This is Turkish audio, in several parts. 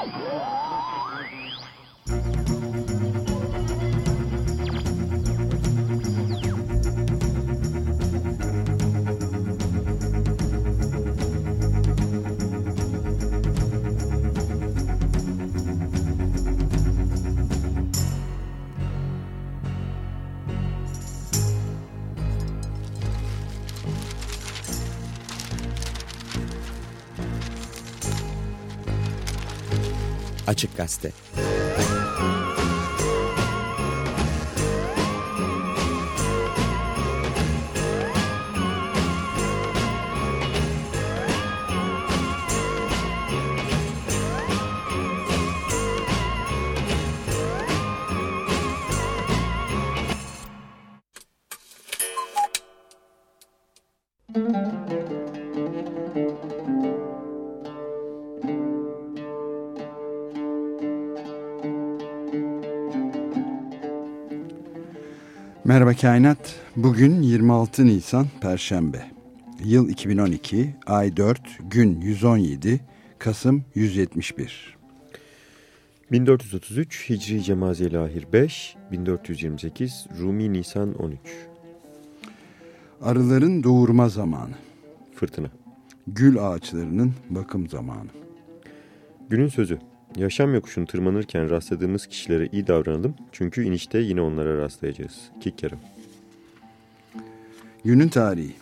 Whoa! Açık Gazete Merhaba Kainat. Bugün 26 Nisan Perşembe. Yıl 2012, ay 4, gün 117, Kasım 171. 1433 Hicri Cemaziyeli Ahir 5, 1428 Rumi Nisan 13. Arıların doğurma zamanı. Fırtına. Gül ağaçlarının bakım zamanı. Günün sözü. Yaşam yokuşunu tırmanırken rastladığımız kişilere iyi davranalım. Çünkü inişte yine onlara rastlayacağız. Kikkerim. Günün tarihi.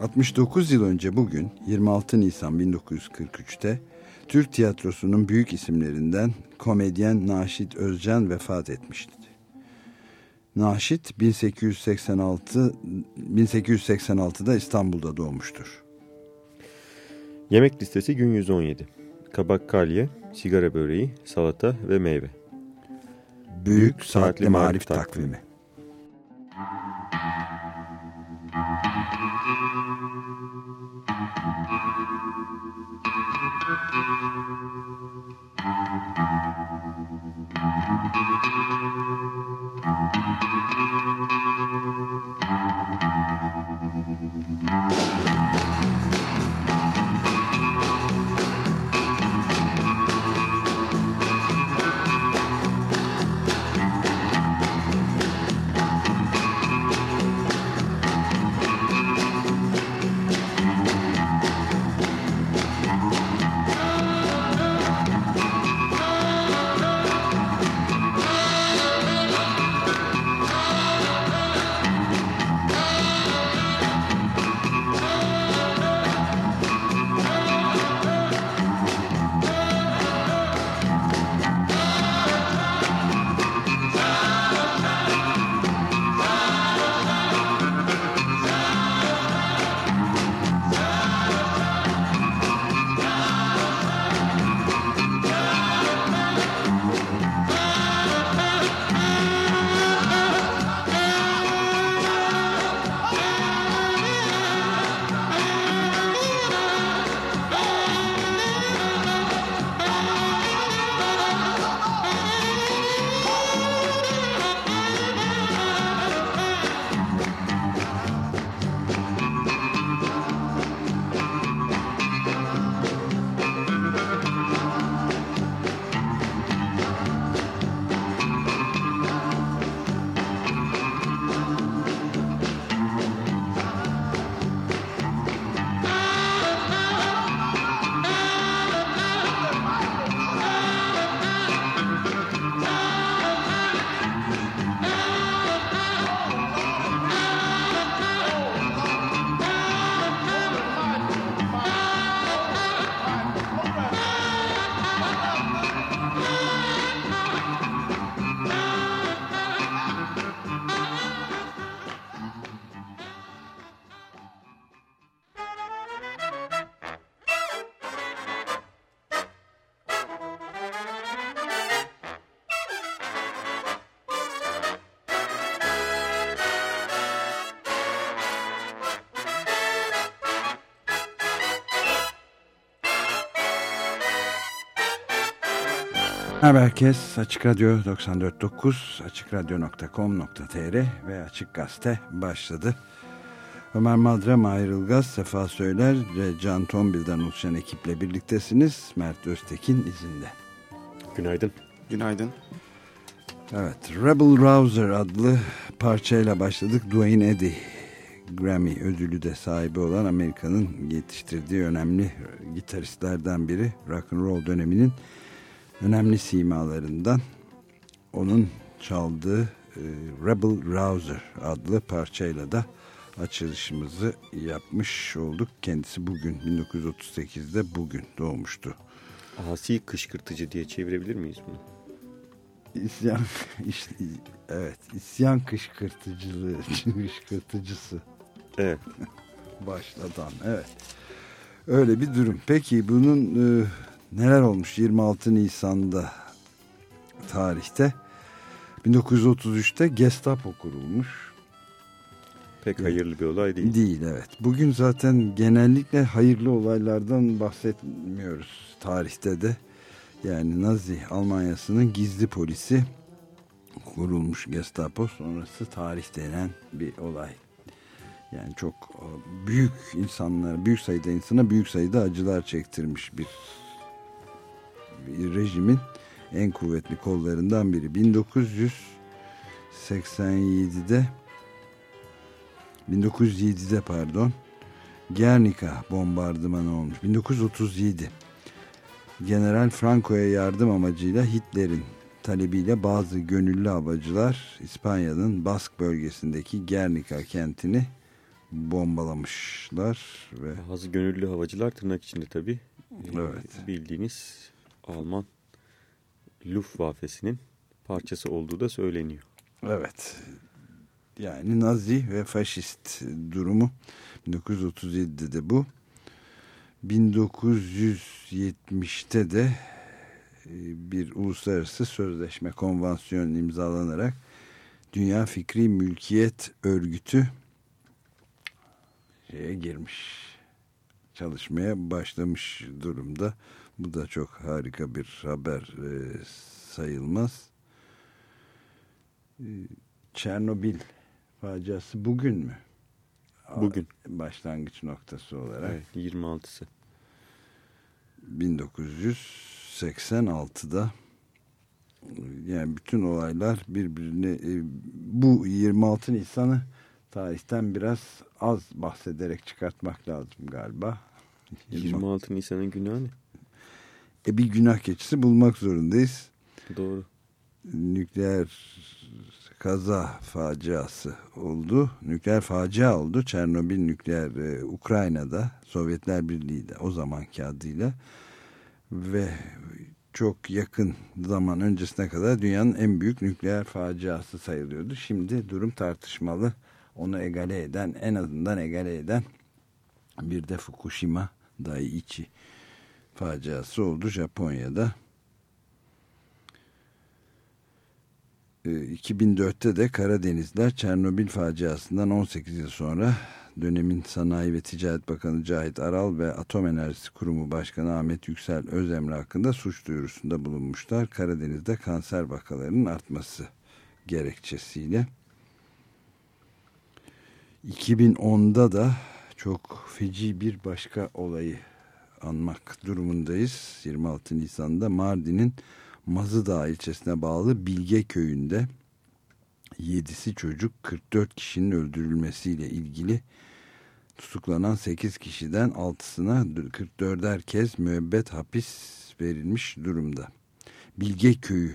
69 yıl önce bugün 26 Nisan 1943'te Türk tiyatrosunun büyük isimlerinden komedyen Naşit Özcan vefat etmişti. Naşit 1886 1886'da İstanbul'da doğmuştur. Yemek listesi gün 117. Kabak kalye, sigara böreği, salata ve meyve. Büyük Saatli Marif Takvimi Merhaba herkes. Açık Radyo 94.9, açıkradyo.com.tr ve Açık Gazete başladı. Ömer Madra, Mahir Ilgaz, Sefa Söyler ve Can Tombil'den oluşan ekiple birliktesiniz. Mert Öztekin izinde. Günaydın. Günaydın. Evet, Rebel Rouser adlı parçayla başladık. Dwayne Eddy, Grammy ödülü de sahibi olan Amerika'nın yetiştirdiği önemli gitaristlerden biri. Rock and Roll döneminin önemli simalarından. Onun çaldığı e, Rebel Rouser adlı parçayla da açılışımızı yapmış olduk. Kendisi bugün 1938'de bugün doğmuştu. Asi kışkırtıcı diye çevirebilir miyiz bunu? İsyan, işte, evet, isyan kışkırtıcılığı, kışkırtıcısı. Evet. Başlatan, evet. Öyle bir durum. Peki bunun e, neler olmuş 26 Nisan'da tarihte? 1933'te Gestapo kurulmuş. Pek hayırlı bir olay değil. Değil evet. Bugün zaten genellikle hayırlı olaylardan bahsetmiyoruz tarihte de. Yani Nazi Almanyası'nın gizli polisi kurulmuş Gestapo sonrası tarih denen bir olay. Yani çok büyük insanlar, büyük sayıda insana büyük sayıda acılar çektirmiş bir rejimin en kuvvetli kollarından biri. 1987'de 1907'de pardon Gernika bombardımanı olmuş. 1937 General Franco'ya yardım amacıyla Hitler'in talebiyle bazı gönüllü havacılar İspanya'nın Bask bölgesindeki Gernika kentini bombalamışlar ve bazı gönüllü havacılar tırnak içinde tabi evet. bildiğiniz Alman Luftwaffe'sinin parçası olduğu da söyleniyor. Evet. Yani Nazi ve faşist durumu 1937'de de bu. 1970'te de e, bir uluslararası sözleşme konvansiyon imzalanarak Dünya Fikri Mülkiyet Örgütü şeye girmiş. Çalışmaya başlamış durumda. Bu da çok harika bir haber e, sayılmaz. E, Çernobil faciası bugün mü? Bugün. Başlangıç noktası olarak. Evet, 26'sı. 1986'da yani bütün olaylar birbirine e, bu 26 Nisan'ı tarihten biraz az bahsederek çıkartmak lazım galiba. 26 Nisan'ın günahı ne? E bir günah keçisi bulmak zorundayız. Doğru. Nükleer kaza faciası oldu. Nükleer facia oldu. Çernobil nükleer e, Ukrayna'da Sovyetler Birliği'de o zamanki adıyla ve çok yakın zaman öncesine kadar dünyanın en büyük nükleer faciası sayılıyordu. Şimdi durum tartışmalı. Onu egale eden en azından egale eden bir de Fukushima Daiichi faciası oldu Japonya'da. 2004'te de Karadenizler Çernobil faciasından 18 yıl sonra dönemin Sanayi ve Ticaret Bakanı Cahit Aral ve Atom Enerjisi Kurumu Başkanı Ahmet Yüksel Özemre hakkında suç duyurusunda bulunmuşlar. Karadeniz'de kanser vakalarının artması gerekçesiyle. 2010'da da çok feci bir başka olayı anmak durumundayız. 26 Nisan'da Mardin'in Mazıdağ ilçesine bağlı Bilge köyünde 7'si çocuk 44 kişinin öldürülmesiyle ilgili tutuklanan 8 kişiden 6'sına 44'er kez müebbet hapis verilmiş durumda. Bilge köyü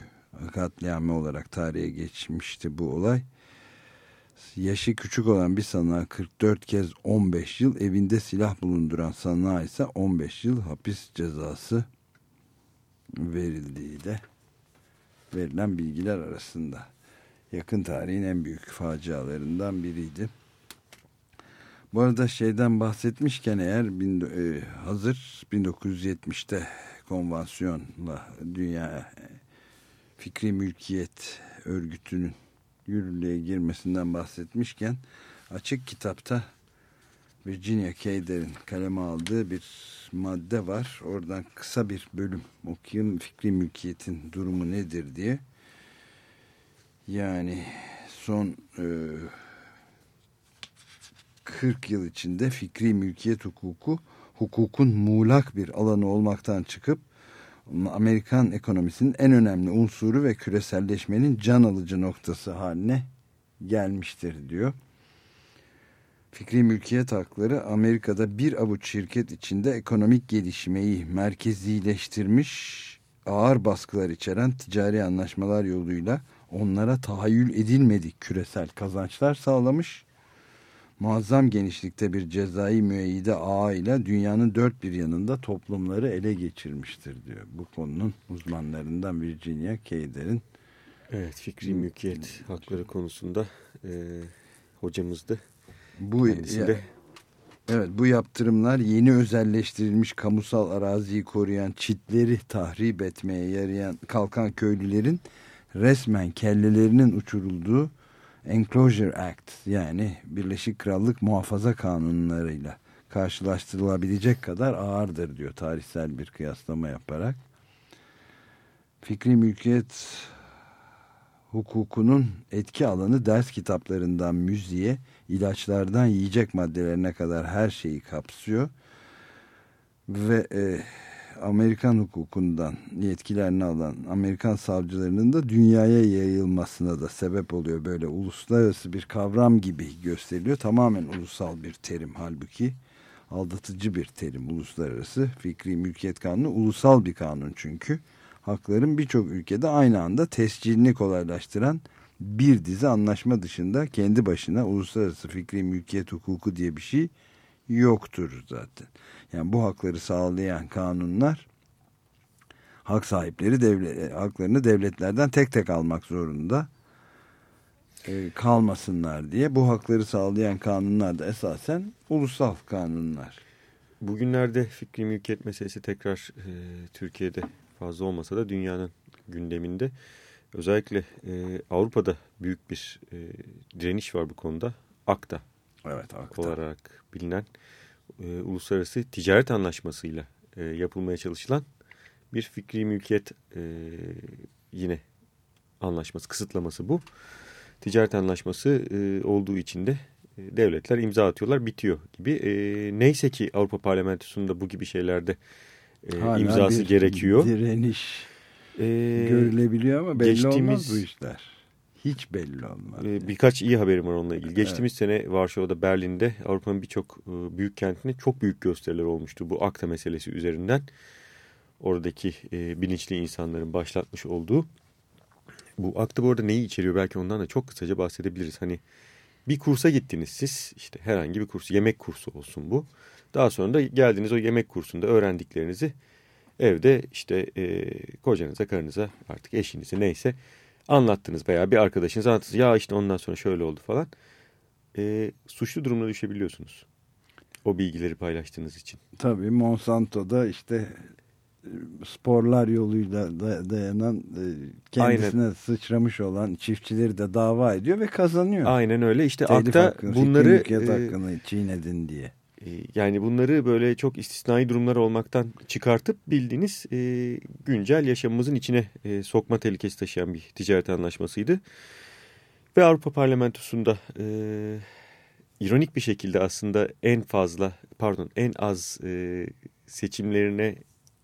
katliamı olarak tarihe geçmişti bu olay. Yaşı küçük olan bir sanığa 44 kez 15 yıl, evinde silah bulunduran sanığa ise 15 yıl hapis cezası verildiği de verilen bilgiler arasında. Yakın tarihin en büyük facialarından biriydi. Bu arada şeyden bahsetmişken eğer bin, e, hazır 1970'te konvansiyonla Dünya Fikri Mülkiyet Örgütü'nün yürürlüğe girmesinden bahsetmişken açık kitapta Virginia Kayder'in kaleme aldığı bir madde var. Oradan kısa bir bölüm okuyayım. Fikri mülkiyetin durumu nedir diye. Yani son e, 40 yıl içinde fikri mülkiyet hukuku hukukun muğlak bir alanı olmaktan çıkıp Amerikan ekonomisinin en önemli unsuru ve küreselleşmenin can alıcı noktası haline gelmiştir diyor. Fikri mülkiyet hakları Amerika'da bir avuç şirket içinde ekonomik gelişmeyi merkezileştirmiş ağır baskılar içeren ticari anlaşmalar yoluyla onlara tahayyül edilmedik küresel kazançlar sağlamış. Muazzam genişlikte bir cezai müeyyide ağa ile dünyanın dört bir yanında toplumları ele geçirmiştir diyor. Bu konunun uzmanlarından Virginia Kayder'in Evet fikri mülkiyet hakları konusunda e, hocamızdı. Bu Kendisi Evet bu yaptırımlar yeni özelleştirilmiş kamusal araziyi koruyan çitleri tahrip etmeye yarayan kalkan köylülerin resmen kellelerinin uçurulduğu Enclosure Act yani Birleşik Krallık muhafaza kanunlarıyla karşılaştırılabilecek kadar ağırdır diyor tarihsel bir kıyaslama yaparak. Fikri mülkiyet hukukunun etki alanı ders kitaplarından müziğe, ilaçlardan yiyecek maddelerine kadar her şeyi kapsıyor. Ve e, Amerikan hukukundan yetkilerini alan Amerikan savcılarının da dünyaya yayılmasına da sebep oluyor. Böyle uluslararası bir kavram gibi gösteriliyor. Tamamen ulusal bir terim halbuki aldatıcı bir terim uluslararası. Fikri mülkiyet kanunu ulusal bir kanun çünkü hakların birçok ülkede aynı anda tescilini kolaylaştıran bir dizi anlaşma dışında kendi başına uluslararası fikri mülkiyet hukuku diye bir şey yoktur zaten. Yani bu hakları sağlayan kanunlar hak sahipleri devlet, haklarını devletlerden tek tek almak zorunda e, kalmasınlar diye bu hakları sağlayan kanunlar da esasen ulusal kanunlar. Bugünlerde fikri mülkiyet meselesi tekrar e, Türkiye'de fazla olmasa da dünyanın gündeminde. Özellikle e, Avrupa'da büyük bir e, direniş var bu konuda. ACTA, evet, ACTA. olarak bilinen e, uluslararası ticaret anlaşmasıyla e, yapılmaya çalışılan bir fikri mülkiyet e, yine anlaşması, kısıtlaması bu. Ticaret anlaşması e, olduğu için de e, devletler imza atıyorlar, bitiyor gibi. E, neyse ki Avrupa Parlamentosu'nda bu gibi şeylerde e, imzası gerekiyor. direniş e, görülebiliyor ama belli geçtiğimiz, olmaz bu işler. Hiç belli olmaz. E, birkaç iyi haberim var onunla ilgili. Geçtiğimiz evet. sene Varşova'da, Berlin'de Avrupa'nın birçok e, büyük kentinde çok büyük gösteriler olmuştu bu akta meselesi üzerinden. Oradaki e, bilinçli insanların başlatmış olduğu. Bu akta bu arada neyi içeriyor belki ondan da çok kısaca bahsedebiliriz. Hani bir kursa gittiniz siz işte herhangi bir kurs yemek kursu olsun bu. Daha sonra da geldiniz o yemek kursunda öğrendiklerinizi evde işte e, kocanıza, karınıza artık eşinize neyse anlattınız veya bir arkadaşınız anlattınız. Ya işte ondan sonra şöyle oldu falan. E, suçlu durumuna düşebiliyorsunuz. O bilgileri paylaştığınız için. Tabii Monsanto'da işte e, sporlar yoluyla dayanan e, kendisine Aynen. sıçramış olan çiftçileri de dava ediyor ve kazanıyor. Aynen öyle işte Telif akta hakkını, bunları e, hakkını çiğnedin diye. Ee, yani bunları böyle çok istisnai durumlar olmaktan çıkartıp bildiğiniz e, güncel yaşamımızın içine e, sokma tehlikesi taşıyan bir ticaret anlaşmasıydı. Ve Avrupa Parlamentosu'nda e, ironik bir şekilde aslında en fazla pardon en az e, seçimlerine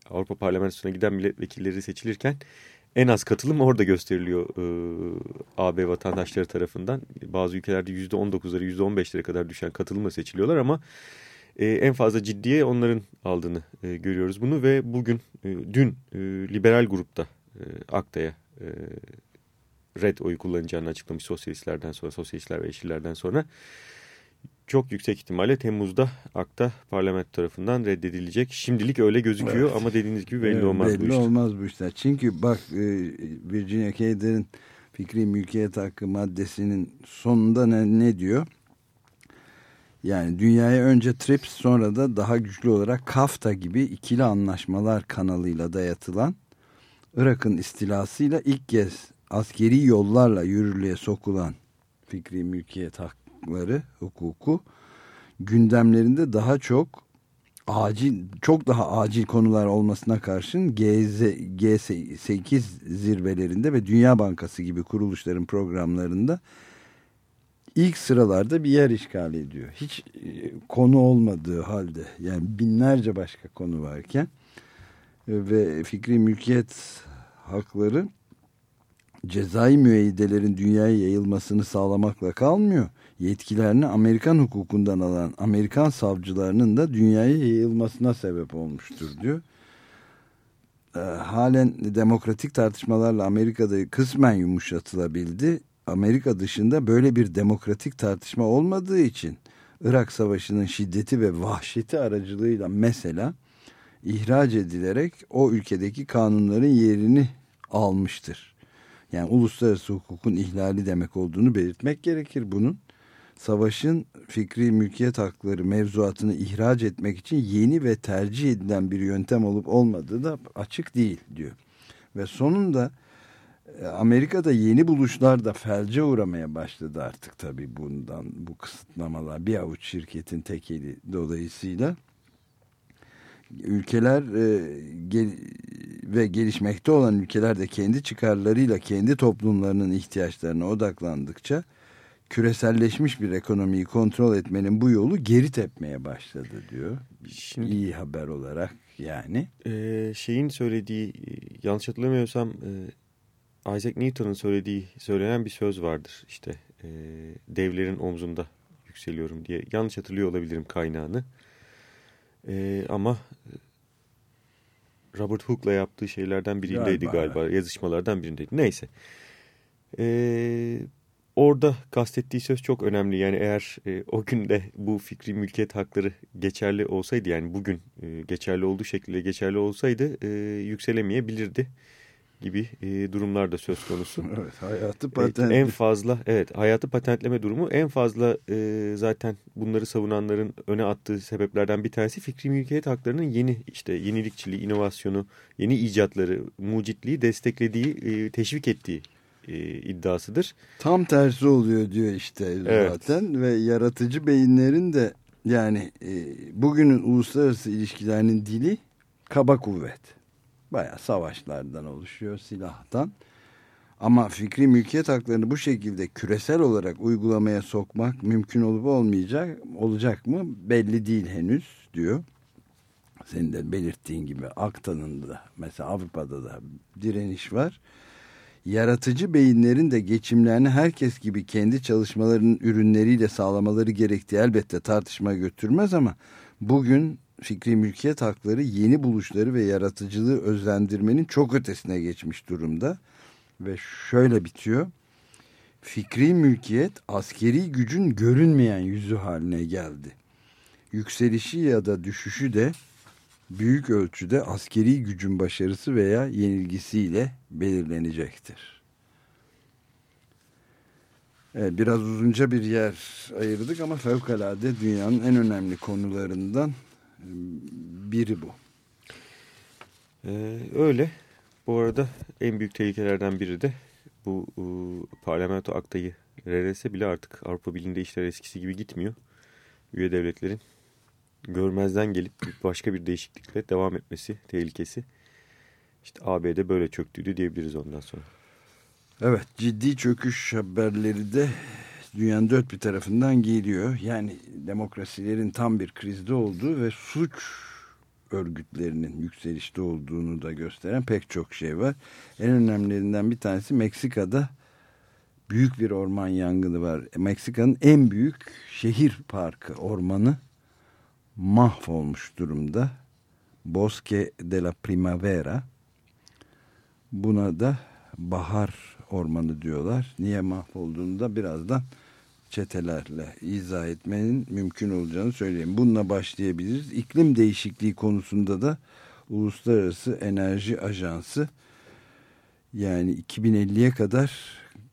Avrupa Parlamentosu'na giden milletvekilleri seçilirken en az katılım orada gösteriliyor e, AB vatandaşları tarafından. Bazı ülkelerde %19'ları %15'lere kadar düşen katılımla seçiliyorlar ama e, en fazla ciddiye onların aldığını e, görüyoruz bunu ve bugün e, dün e, liberal grupta e, Akta'ya e, red oyu kullanacağını açıklamış sosyalistlerden sonra sosyalistler ve yeşillerden sonra çok yüksek ihtimalle Temmuz'da akta parlamento tarafından reddedilecek. Şimdilik öyle gözüküyor evet. ama dediğiniz gibi belli evet, olmaz belli bu işler. Belli olmaz bu işler. Çünkü bak Virginia Kayder'in fikri mülkiyet hakkı maddesinin sonunda ne, ne diyor? Yani dünyaya önce TRIPS sonra da daha güçlü olarak KAFTA gibi ikili anlaşmalar kanalıyla dayatılan Irak'ın istilasıyla ilk kez askeri yollarla yürürlüğe sokulan fikri mülkiyet hakları, hukuku gündemlerinde daha çok acil, çok daha acil konular olmasına karşın GZ, G8 zirvelerinde ve Dünya Bankası gibi kuruluşların programlarında ilk sıralarda bir yer işgal ediyor. Hiç e, konu olmadığı halde yani binlerce başka konu varken ve fikri mülkiyet hakları cezai müeyyidelerin dünyaya yayılmasını sağlamakla kalmıyor. Yetkilerini Amerikan hukukundan alan Amerikan savcılarının da dünyaya yayılmasına sebep olmuştur diyor. E, halen demokratik tartışmalarla Amerika'da kısmen yumuşatılabildi. Amerika dışında böyle bir demokratik tartışma olmadığı için Irak Savaşı'nın şiddeti ve vahşeti aracılığıyla mesela ihraç edilerek o ülkedeki kanunların yerini almıştır. Yani uluslararası hukukun ihlali demek olduğunu belirtmek gerekir bunun. Savaşın fikri mülkiyet hakları mevzuatını ihraç etmek için yeni ve tercih edilen bir yöntem olup olmadığı da açık değil diyor. Ve sonunda Amerika'da yeni buluşlar da felce uğramaya başladı artık tabii bundan bu kısıtlamalar bir avuç şirketin tekeli dolayısıyla ülkeler e, gel, ve gelişmekte olan ülkeler de kendi çıkarlarıyla kendi toplumlarının ihtiyaçlarına odaklandıkça küreselleşmiş bir ekonomiyi kontrol etmenin bu yolu geri tepmeye başladı diyor. Şimdi, İyi haber olarak yani. E, şeyin söylediği yanlış hatırlamıyorsam e, Isaac Newton'un söylediği söylenen bir söz vardır. İşte e, devlerin omzunda yükseliyorum diye. Yanlış hatırlıyor olabilirim kaynağını. E, ama Robert Hooke'la yaptığı şeylerden birindeydi galiba, galiba. yazışmalardan birindeydi. Neyse. E, orada kastettiği söz çok önemli. Yani eğer e, o günde bu fikri mülkiyet hakları geçerli olsaydı yani bugün e, geçerli olduğu şekilde geçerli olsaydı e, yükselemeyebilirdi gibi e, durumlar da söz konusu. Evet, hayatı patent. En fazla evet hayatı patentleme durumu en fazla e, zaten bunları savunanların öne attığı sebeplerden bir tanesi fikri mülkiyet haklarının yeni işte yenilikçiliği, inovasyonu, yeni icatları, mucitliği desteklediği, e, teşvik ettiği e, iddiasıdır. Tam tersi oluyor diyor işte evet. zaten ve yaratıcı beyinlerin de yani e, bugünün uluslararası ilişkilerinin dili kaba kuvvet. Baya savaşlardan oluşuyor silahtan. Ama fikri mülkiyet haklarını bu şekilde küresel olarak uygulamaya sokmak mümkün olup olmayacak olacak mı belli değil henüz diyor. Senin de belirttiğin gibi Akta'nın da mesela Avrupa'da da direniş var yaratıcı beyinlerin de geçimlerini herkes gibi kendi çalışmalarının ürünleriyle sağlamaları gerektiği elbette tartışma götürmez ama bugün fikri mülkiyet hakları yeni buluşları ve yaratıcılığı özlendirmenin çok ötesine geçmiş durumda. Ve şöyle bitiyor. Fikri mülkiyet askeri gücün görünmeyen yüzü haline geldi. Yükselişi ya da düşüşü de büyük ölçüde askeri gücün başarısı veya yenilgisiyle belirlenecektir. Evet, biraz uzunca bir yer ayırdık ama fevkalade dünyanın en önemli konularından biri bu. Ee, öyle. Bu arada en büyük tehlikelerden biri de bu e, parlamento aktayı reddetse bile artık Avrupa Birliği'nde işler eskisi gibi gitmiyor. Üye devletlerin görmezden gelip başka bir değişiklikle devam etmesi tehlikesi. İşte ABD böyle çöktüydü diyebiliriz ondan sonra. Evet ciddi çöküş haberleri de dünyanın dört bir tarafından geliyor. Yani demokrasilerin tam bir krizde olduğu ve suç örgütlerinin yükselişte olduğunu da gösteren pek çok şey var. En önemlilerinden bir tanesi Meksika'da büyük bir orman yangını var. Meksika'nın en büyük şehir parkı ormanı mahvolmuş durumda. Bosque de la Primavera. Buna da bahar ormanı diyorlar. Niye mahvolduğunu da birazdan çetelerle izah etmenin mümkün olacağını söyleyeyim. Bununla başlayabiliriz. İklim değişikliği konusunda da Uluslararası Enerji Ajansı yani 2050'ye kadar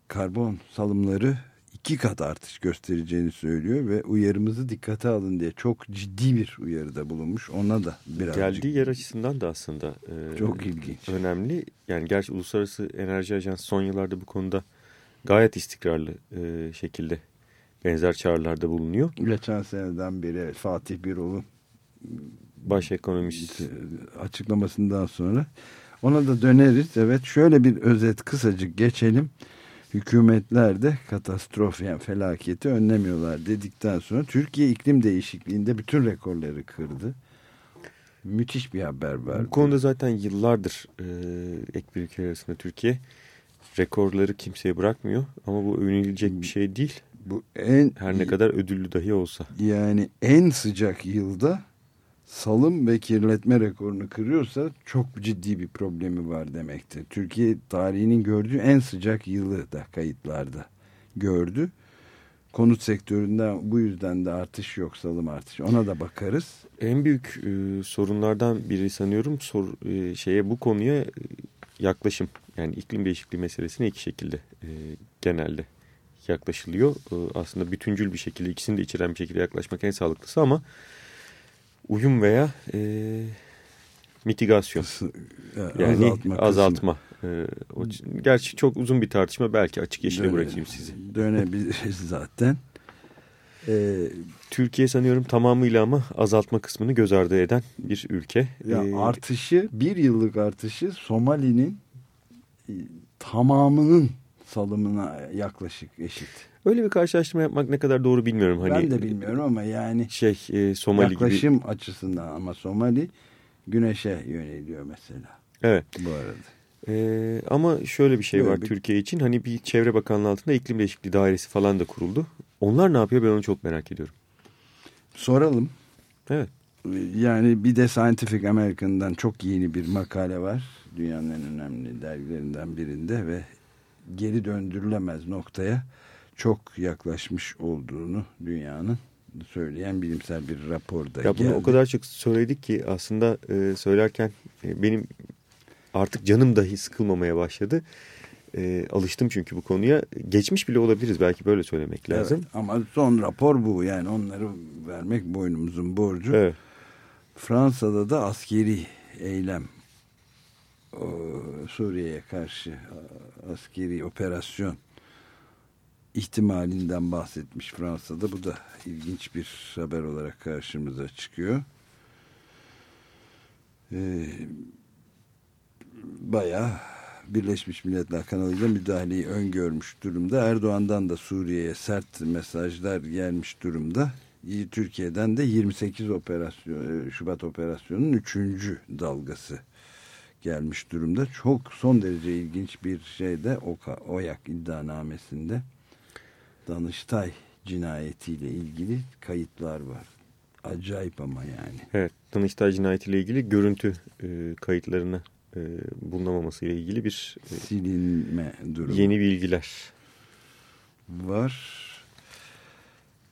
karbon salımları iki kat artış göstereceğini söylüyor ve uyarımızı dikkate alın diye çok ciddi bir uyarıda bulunmuş. Ona da birazcık... Geldiği yer açısından da aslında e, çok ilginç. Önemli. Yani gerçi Uluslararası Enerji Ajansı son yıllarda bu konuda gayet istikrarlı e, şekilde benzer çağrılarda bulunuyor. Geçen seneden beri Fatih Birol'un baş ekonomist açıklamasından sonra ona da döneriz. Evet şöyle bir özet kısacık geçelim hükümetler de katastrof yani felaketi önlemiyorlar dedikten sonra Türkiye iklim değişikliğinde bütün rekorları kırdı. müthiş bir haber verdi. Bu konuda zaten yıllardır e, ek bir ülke arasında Türkiye rekorları kimseye bırakmıyor. Ama bu övünülecek bir şey değil. Bu en Her ne kadar ödüllü dahi olsa. yani en sıcak yılda salım ve kirletme rekorunu kırıyorsa çok ciddi bir problemi var demektir. Türkiye tarihinin gördüğü en sıcak yılı da kayıtlarda gördü. Konut sektöründe bu yüzden de artış yok salım artışı. Ona da bakarız. En büyük e, sorunlardan biri sanıyorum sor, e, şeye bu konuya e, yaklaşım. Yani iklim değişikliği meselesine iki şekilde e, genelde yaklaşılıyor. E, aslında bütüncül bir şekilde ikisini de içeren bir şekilde yaklaşmak en sağlıklısı ama uyum veya e, mitigasyon. Yani azaltma. azaltma. E, o, gerçi çok uzun bir tartışma belki açık yeşile Döne- bırakayım sizi. Dönebiliriz zaten. Ee, Türkiye sanıyorum tamamıyla ama azaltma kısmını göz ardı eden bir ülke. ya E, artışı bir yıllık artışı Somali'nin e, tamamının salımına yaklaşık eşit. Öyle bir karşılaştırma yapmak ne kadar doğru bilmiyorum. Hani, ben de bilmiyorum ama yani Şey e, Somali gibi. yaklaşım açısından ama Somali güneşe yöneliyor mesela Evet. bu arada. E, ama şöyle bir şey Böyle var bir- Türkiye için. Hani bir çevre bakanlığı altında iklim değişikliği dairesi falan da kuruldu. Onlar ne yapıyor ben onu çok merak ediyorum. Soralım. Evet. Yani bir de Scientific American'dan çok yeni bir makale var. Dünyanın en önemli dergilerinden birinde ve geri döndürülemez noktaya çok yaklaşmış olduğunu dünyanın söyleyen bilimsel bir raporda Ya bunu geldi. o kadar çok söyledik ki aslında e, söylerken e, benim artık canım dahi sıkılmamaya başladı. E, alıştım çünkü bu konuya. Geçmiş bile olabiliriz belki böyle söylemek lazım. Evet, ama son rapor bu yani onları vermek boynumuzun borcu. Evet. Fransa'da da askeri eylem o, Suriye'ye karşı a- askeri operasyon ihtimalinden bahsetmiş Fransa'da. Bu da ilginç bir haber olarak karşımıza çıkıyor. Ee, bayağı Birleşmiş Milletler kanalıyla müdahaleyi öngörmüş durumda. Erdoğan'dan da Suriye'ye sert mesajlar gelmiş durumda. Türkiye'den de 28 operasyon, e, Şubat operasyonunun 3. dalgası gelmiş durumda. Çok son derece ilginç bir şey de Oka, OYAK iddianamesinde Danıştay cinayetiyle ilgili kayıtlar var. Acayip ama yani. Evet, Danıştay cinayetiyle ilgili görüntü e, kayıtlarını e, bulunamaması ile ilgili bir e, Silinme durumu yeni bilgiler. var.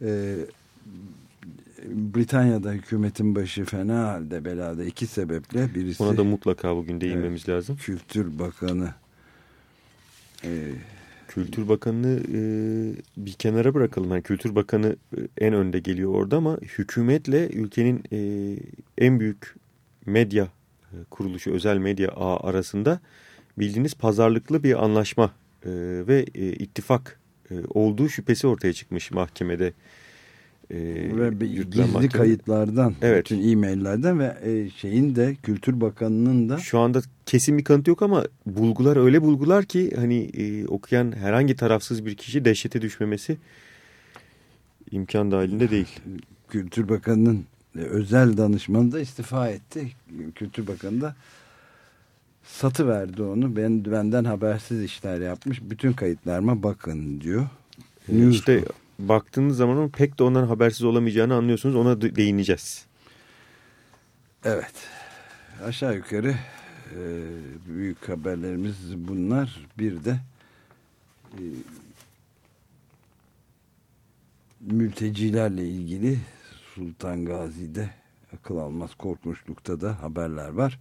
Ee, Britanya'da hükümetin başı fena halde belada iki sebeple birisi Ona da mutlaka bugün değinmemiz lazım. Kültür Bakanı e, Kültür Bakanı'nı e, bir kenara bırakalım. Yani Kültür Bakanı e, en önde geliyor orada ama hükümetle ülkenin e, en büyük medya e, kuruluşu, özel medya ağı arasında bildiğiniz pazarlıklı bir anlaşma e, ve e, ittifak e, olduğu şüphesi ortaya çıkmış mahkemede. E, ve gizli kayıtlardan Evet. bütün e-maillerden ve e, şeyin de Kültür Bakanı'nın da Şu anda kesin bir kanıt yok ama bulgular öyle bulgular ki hani e, okuyan herhangi tarafsız bir kişi dehşete düşmemesi imkan dahilinde değil. Kültür Bakanı'nın e, özel danışmanı da istifa etti. Kültür Bakanı da satı verdi onu. Ben benden habersiz işler yapmış. Bütün kayıtlarıma bakın diyor. News- İşte baktığınız zaman pek de ondan habersiz olamayacağını anlıyorsunuz. Ona de- değineceğiz. Evet. Aşağı yukarı e, büyük haberlerimiz bunlar. Bir de e, mültecilerle ilgili Sultan Gazi'de akıl almaz korkunçlukta da haberler var.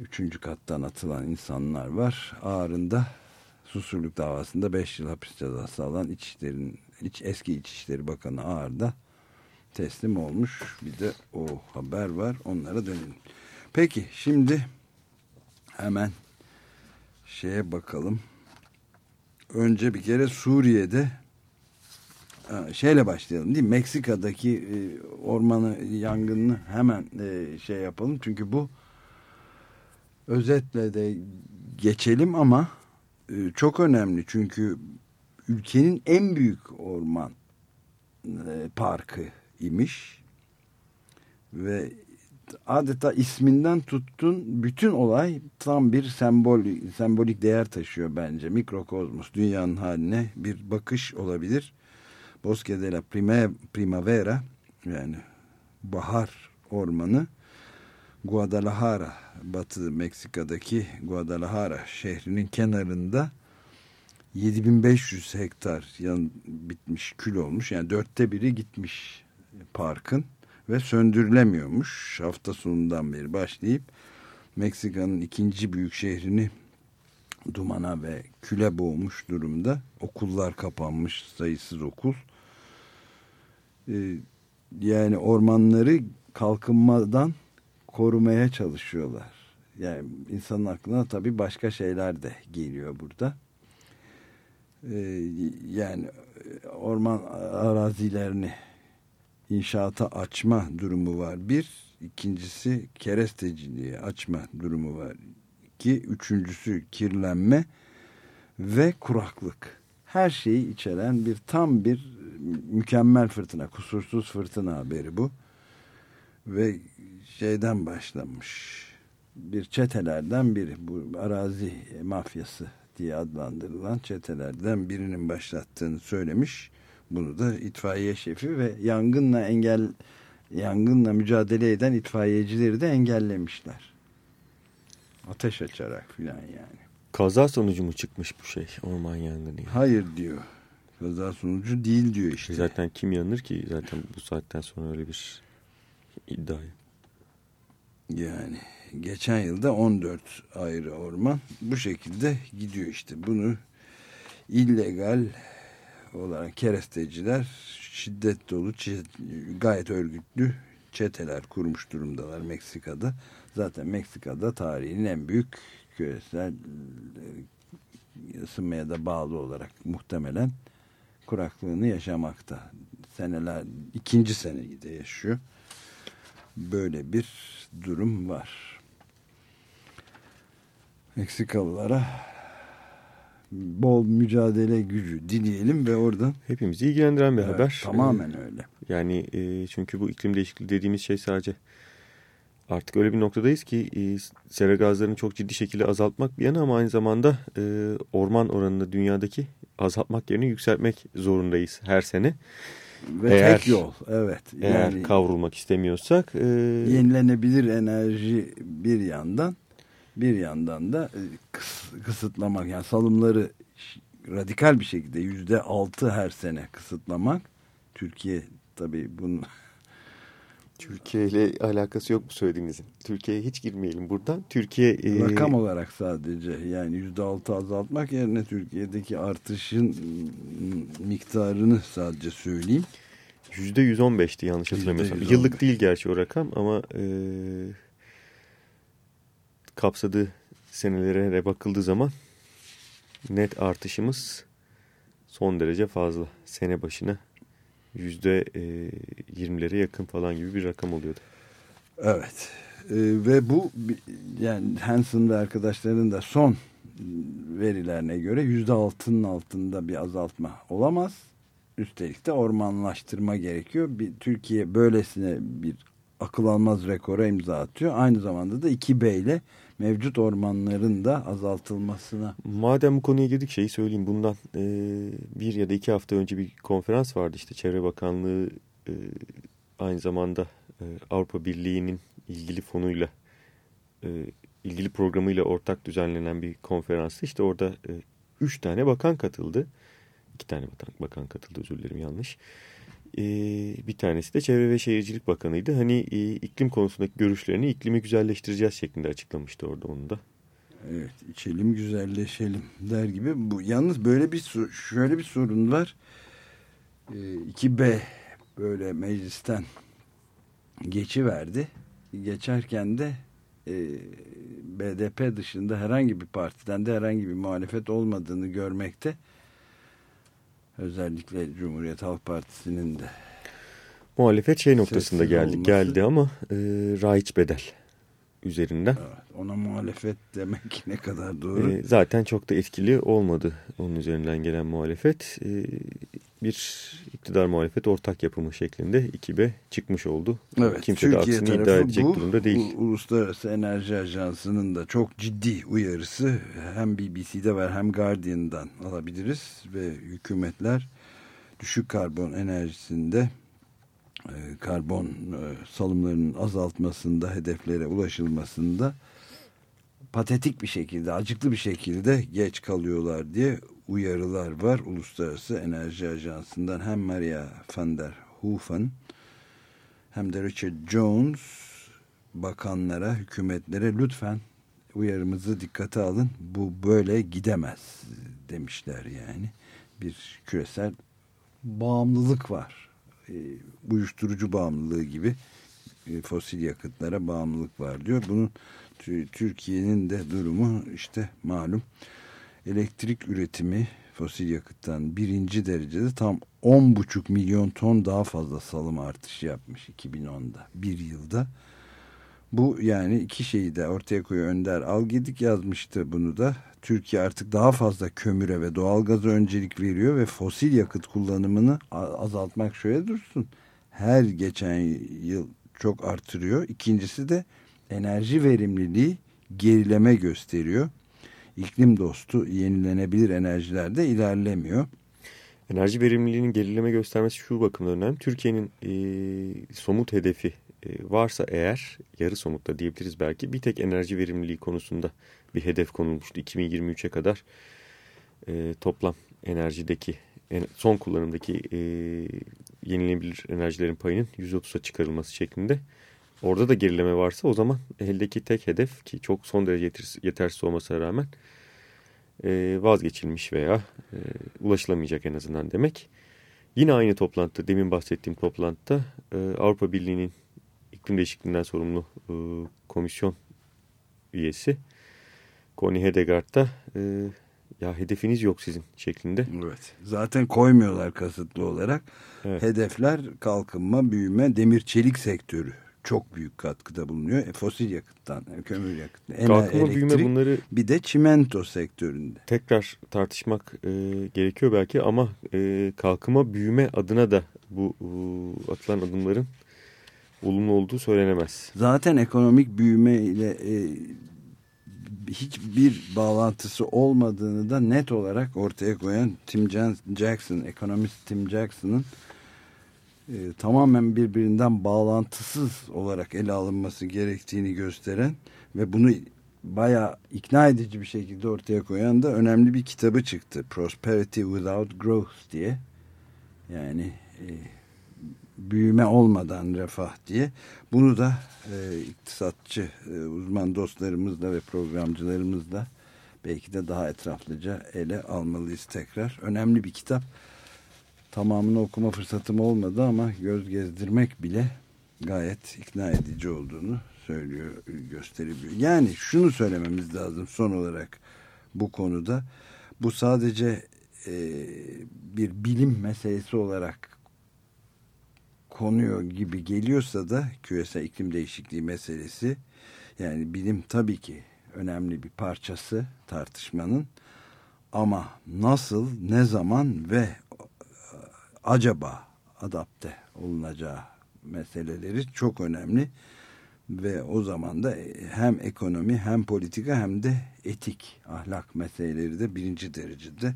Üçüncü kattan atılan insanlar var. Ağrında susurluk davasında 5 yıl hapis cezası alan İçişlerin, İç, eski İçişleri Bakanı Ağır'da teslim olmuş. Bir de o haber var. Onlara dönelim. Peki şimdi hemen şeye bakalım. Önce bir kere Suriye'de şeyle başlayalım değil mi? Meksika'daki e, ormanı yangınını hemen e, şey yapalım. Çünkü bu özetle de geçelim ama çok önemli. Çünkü ülkenin en büyük orman e, parkı imiş ve adeta isminden tuttun bütün olay tam bir sembol, sembolik değer taşıyor bence. Mikrokozmos dünyanın haline bir bakış olabilir. Bosque de la Primavera yani bahar ormanı Guadalajara batı Meksika'daki Guadalajara şehrinin kenarında 7500 hektar yan bitmiş kül olmuş yani dörtte biri gitmiş parkın ve söndürülemiyormuş hafta sonundan beri başlayıp Meksika'nın ikinci büyük şehrini dumana ve küle boğmuş durumda. Okullar kapanmış sayısız okul. Ee, yani ormanları kalkınmadan korumaya çalışıyorlar. Yani insanın aklına tabii başka şeyler de geliyor burada. Ee, yani orman arazilerini inşaata açma durumu var. Bir, ikincisi keresteciliği açma durumu var. İki, üçüncüsü kirlenme ve kuraklık. Her şeyi içeren bir tam bir mükemmel fırtına, kusursuz fırtına haberi bu. Ve şeyden başlamış. Bir çetelerden biri bu arazi mafyası diye adlandırılan çetelerden birinin başlattığını söylemiş. Bunu da itfaiye şefi ve yangınla engel yangınla mücadele eden itfaiyecileri de engellemişler. Ateş açarak filan yani. Kaza sonucu mu çıkmış bu şey orman yangını? Hayır diyor. Kaza sonucu değil diyor işte. Zaten kim yanır ki zaten bu saatten sonra öyle bir iddiayı. Yani geçen yılda 14 ayrı orman bu şekilde gidiyor işte. Bunu illegal olarak keresteciler şiddet dolu gayet örgütlü çeteler kurmuş durumdalar Meksika'da. Zaten Meksika'da tarihin en büyük küresel e, ısınmaya da bağlı olarak muhtemelen kuraklığını yaşamakta. Seneler ikinci senede yaşıyor. Böyle bir durum var. Meksikalılara bol mücadele gücü dileyelim ve oradan hepimizi ilgilendiren bir evet, haber. Tamamen öyle. Yani e, çünkü bu iklim değişikliği dediğimiz şey sadece artık öyle bir noktadayız ki e, sera gazlarını çok ciddi şekilde azaltmak bir yana ama aynı zamanda e, orman oranını dünyadaki azaltmak yerine yükseltmek zorundayız her sene. Ve eğer, tek yol evet. Eğer yani, kavrulmak istemiyorsak. E, yenilenebilir enerji bir yandan bir yandan da e, kıs, kısıtlamak yani salımları radikal bir şekilde yüzde altı her sene kısıtlamak. Türkiye tabii bunu Türkiye ile alakası yok bu söylediğinizin. Türkiye'ye hiç girmeyelim buradan. Türkiye e... rakam olarak sadece yani yüzde altı azaltmak yerine Türkiye'deki artışın miktarını sadece söyleyeyim. Yüzde yüz on beşti yanlış hatırlamıyorsam. Yıllık değil gerçi o rakam ama e, kapsadığı senelere de bakıldığı zaman net artışımız son derece fazla. Sene başına yüzde yirmilere yakın falan gibi bir rakam oluyordu. Evet ee, ve bu yani Hansen ve arkadaşlarının da son verilerine göre yüzde altının altında bir azaltma olamaz. Üstelik de ormanlaştırma gerekiyor. Bir, Türkiye böylesine bir akıl almaz rekora imza atıyor. Aynı zamanda da 2B ile mevcut ormanların da azaltılmasına. Madem bu konuya girdik şeyi söyleyeyim. Bundan e, bir ya da iki hafta önce bir konferans vardı. işte Çevre Bakanlığı e, aynı zamanda e, Avrupa Birliği'nin ilgili fonuyla e, ilgili programıyla ortak düzenlenen bir konferanstı. İşte orada e, üç tane bakan katıldı. İki tane bakan, bakan katıldı özür dilerim yanlış. E, bir tanesi de Çevre ve Şehircilik Bakanı'ydı. Hani e, iklim konusundaki görüşlerini iklimi güzelleştireceğiz şeklinde açıklamıştı orada onu da. Evet içelim güzelleşelim der gibi. Bu Yalnız böyle bir şöyle bir sorun var. E, 2B böyle meclisten geçiverdi. Geçerken de e, BDP dışında herhangi bir partiden de herhangi bir muhalefet olmadığını görmekte Özellikle Cumhuriyet Halk Partisi'nin de muhalefet şey noktasında geldi olması. geldi ama e, raiç bedel üzerinden. Evet, ona muhalefet demek ne kadar doğru. E, zaten çok da etkili olmadı onun üzerinden gelen muhalefet. E, bir iktidar muhalefet ortak yapımı şeklinde ikibe çıkmış oldu. Evet, Kimse Türkiye de aksini iddia edecek bu, durumda değil. Uluslararası Enerji Ajansı'nın da çok ciddi uyarısı hem BBC'de var hem Guardian'dan alabiliriz ve hükümetler düşük karbon enerjisinde e, karbon e, salımlarının azaltmasında hedeflere ulaşılmasında patetik bir şekilde acıklı bir şekilde geç kalıyorlar diye uyarılar var. Uluslararası Enerji Ajansı'ndan hem Maria van der Hoeven hem de Richard Jones bakanlara, hükümetlere lütfen uyarımızı dikkate alın. Bu böyle gidemez demişler yani. Bir küresel bağımlılık var. E, uyuşturucu bağımlılığı gibi e, fosil yakıtlara bağımlılık var diyor. Bunun Türkiye'nin de durumu işte malum elektrik üretimi fosil yakıttan birinci derecede tam 10,5 milyon ton daha fazla salım artışı yapmış 2010'da bir yılda. Bu yani iki şeyi de ortaya koyuyor Önder Algedik yazmıştı bunu da. Türkiye artık daha fazla kömüre ve doğalgaza öncelik veriyor ve fosil yakıt kullanımını azaltmak şöyle dursun. Her geçen yıl çok artırıyor. İkincisi de enerji verimliliği gerileme gösteriyor. İklim dostu yenilenebilir enerjilerde ilerlemiyor. Enerji verimliliğinin gerileme göstermesi şu bakımdan önemli. Türkiye'nin e, somut hedefi e, varsa eğer yarı somutta diyebiliriz belki bir tek enerji verimliliği konusunda bir hedef konulmuştu. 2023'e kadar e, toplam enerjideki son kullanımdaki e, yenilenebilir enerjilerin payının 130'a çıkarılması şeklinde. Orada da gerileme varsa o zaman eldeki tek hedef ki çok son derece yetersiz olmasına rağmen e, vazgeçilmiş veya e, ulaşılamayacak en azından demek. Yine aynı toplantıda demin bahsettiğim toplantıda e, Avrupa Birliği'nin iklim değişikliğinden sorumlu e, komisyon üyesi Connie Hedegaard da e, ya hedefiniz yok sizin şeklinde. Evet. Zaten koymuyorlar kasıtlı olarak. Evet. Hedefler kalkınma, büyüme, demir çelik sektörü çok büyük katkıda bulunuyor. E, fosil yakıttan, e, kömür yakıttan, kalkınma, elektrik, büyüme bunları bir de çimento sektöründe. Tekrar tartışmak e, gerekiyor belki ama e, kalkınma, büyüme adına da bu e, atılan adımların olumlu olduğu söylenemez. Zaten ekonomik büyüme ile e, hiçbir bağlantısı olmadığını da net olarak ortaya koyan Tim Jackson, ekonomist Tim Jackson'ın e, tamamen birbirinden bağlantısız olarak ele alınması gerektiğini gösteren ve bunu baya ikna edici bir şekilde ortaya koyan da önemli bir kitabı çıktı. Prosperity Without Growth diye. Yani e, büyüme olmadan refah diye. Bunu da e, iktisatçı e, uzman dostlarımızla ve programcılarımızla belki de daha etraflıca ele almalıyız tekrar. Önemli bir kitap. Tamamını okuma fırsatım olmadı ama göz gezdirmek bile gayet ikna edici olduğunu söylüyor, gösterebiliyor. Yani şunu söylememiz lazım son olarak bu konuda. Bu sadece e, bir bilim meselesi olarak konuyor gibi geliyorsa da küresel iklim değişikliği meselesi yani bilim tabii ki önemli bir parçası tartışmanın ama nasıl, ne zaman ve acaba adapte olunacağı meseleleri çok önemli ve o zaman da hem ekonomi hem politika hem de etik ahlak meseleleri de birinci derecede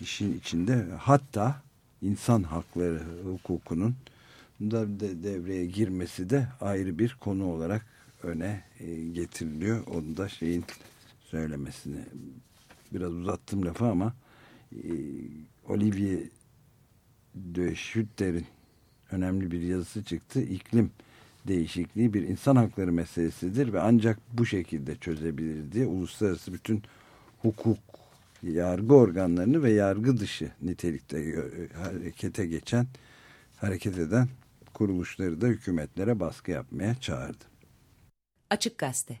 işin içinde hatta insan hakları hukukunun da devreye girmesi de ayrı bir konu olarak öne e, getiriliyor. Onu da şeyin söylemesini biraz uzattım lafı ama e, Olivier de Schutter'in önemli bir yazısı çıktı. İklim değişikliği bir insan hakları meselesidir ve ancak bu şekilde çözebiliriz diye uluslararası bütün hukuk yargı organlarını ve yargı dışı nitelikte harekete geçen hareket eden kuruluşları da hükümetlere baskı yapmaya çağırdı. Açık Gazete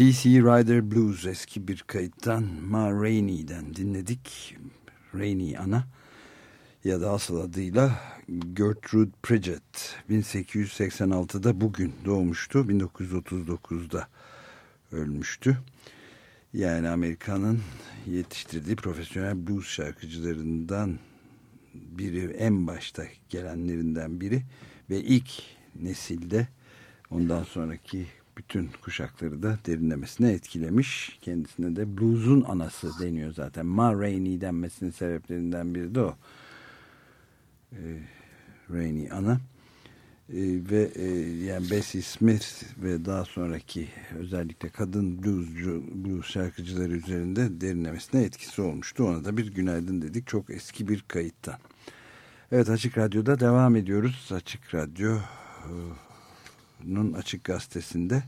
C.C. Rider Blues eski bir kayıttan Ma Rainey'den dinledik. Rainey ana ya da asıl adıyla Gertrude Pridgett 1886'da bugün doğmuştu 1939'da ölmüştü. Yani Amerika'nın yetiştirdiği profesyonel blues şarkıcılarından biri en başta gelenlerinden biri ve ilk nesilde ondan sonraki bütün kuşakları da derinlemesine etkilemiş. Kendisine de blues'un anası deniyor zaten. Ma Rainey denmesinin sebeplerinden biri de o. Ee, Rainey ana. Ee, ve e, yani Bessie Smith ve daha sonraki özellikle kadın bluescu, blues şarkıcıları üzerinde derinlemesine etkisi olmuştu. Ona da bir günaydın dedik. Çok eski bir kayıttan. Evet Açık Radyo'da devam ediyoruz. Açık Radyo e, Nun Açık Gazetesi'nde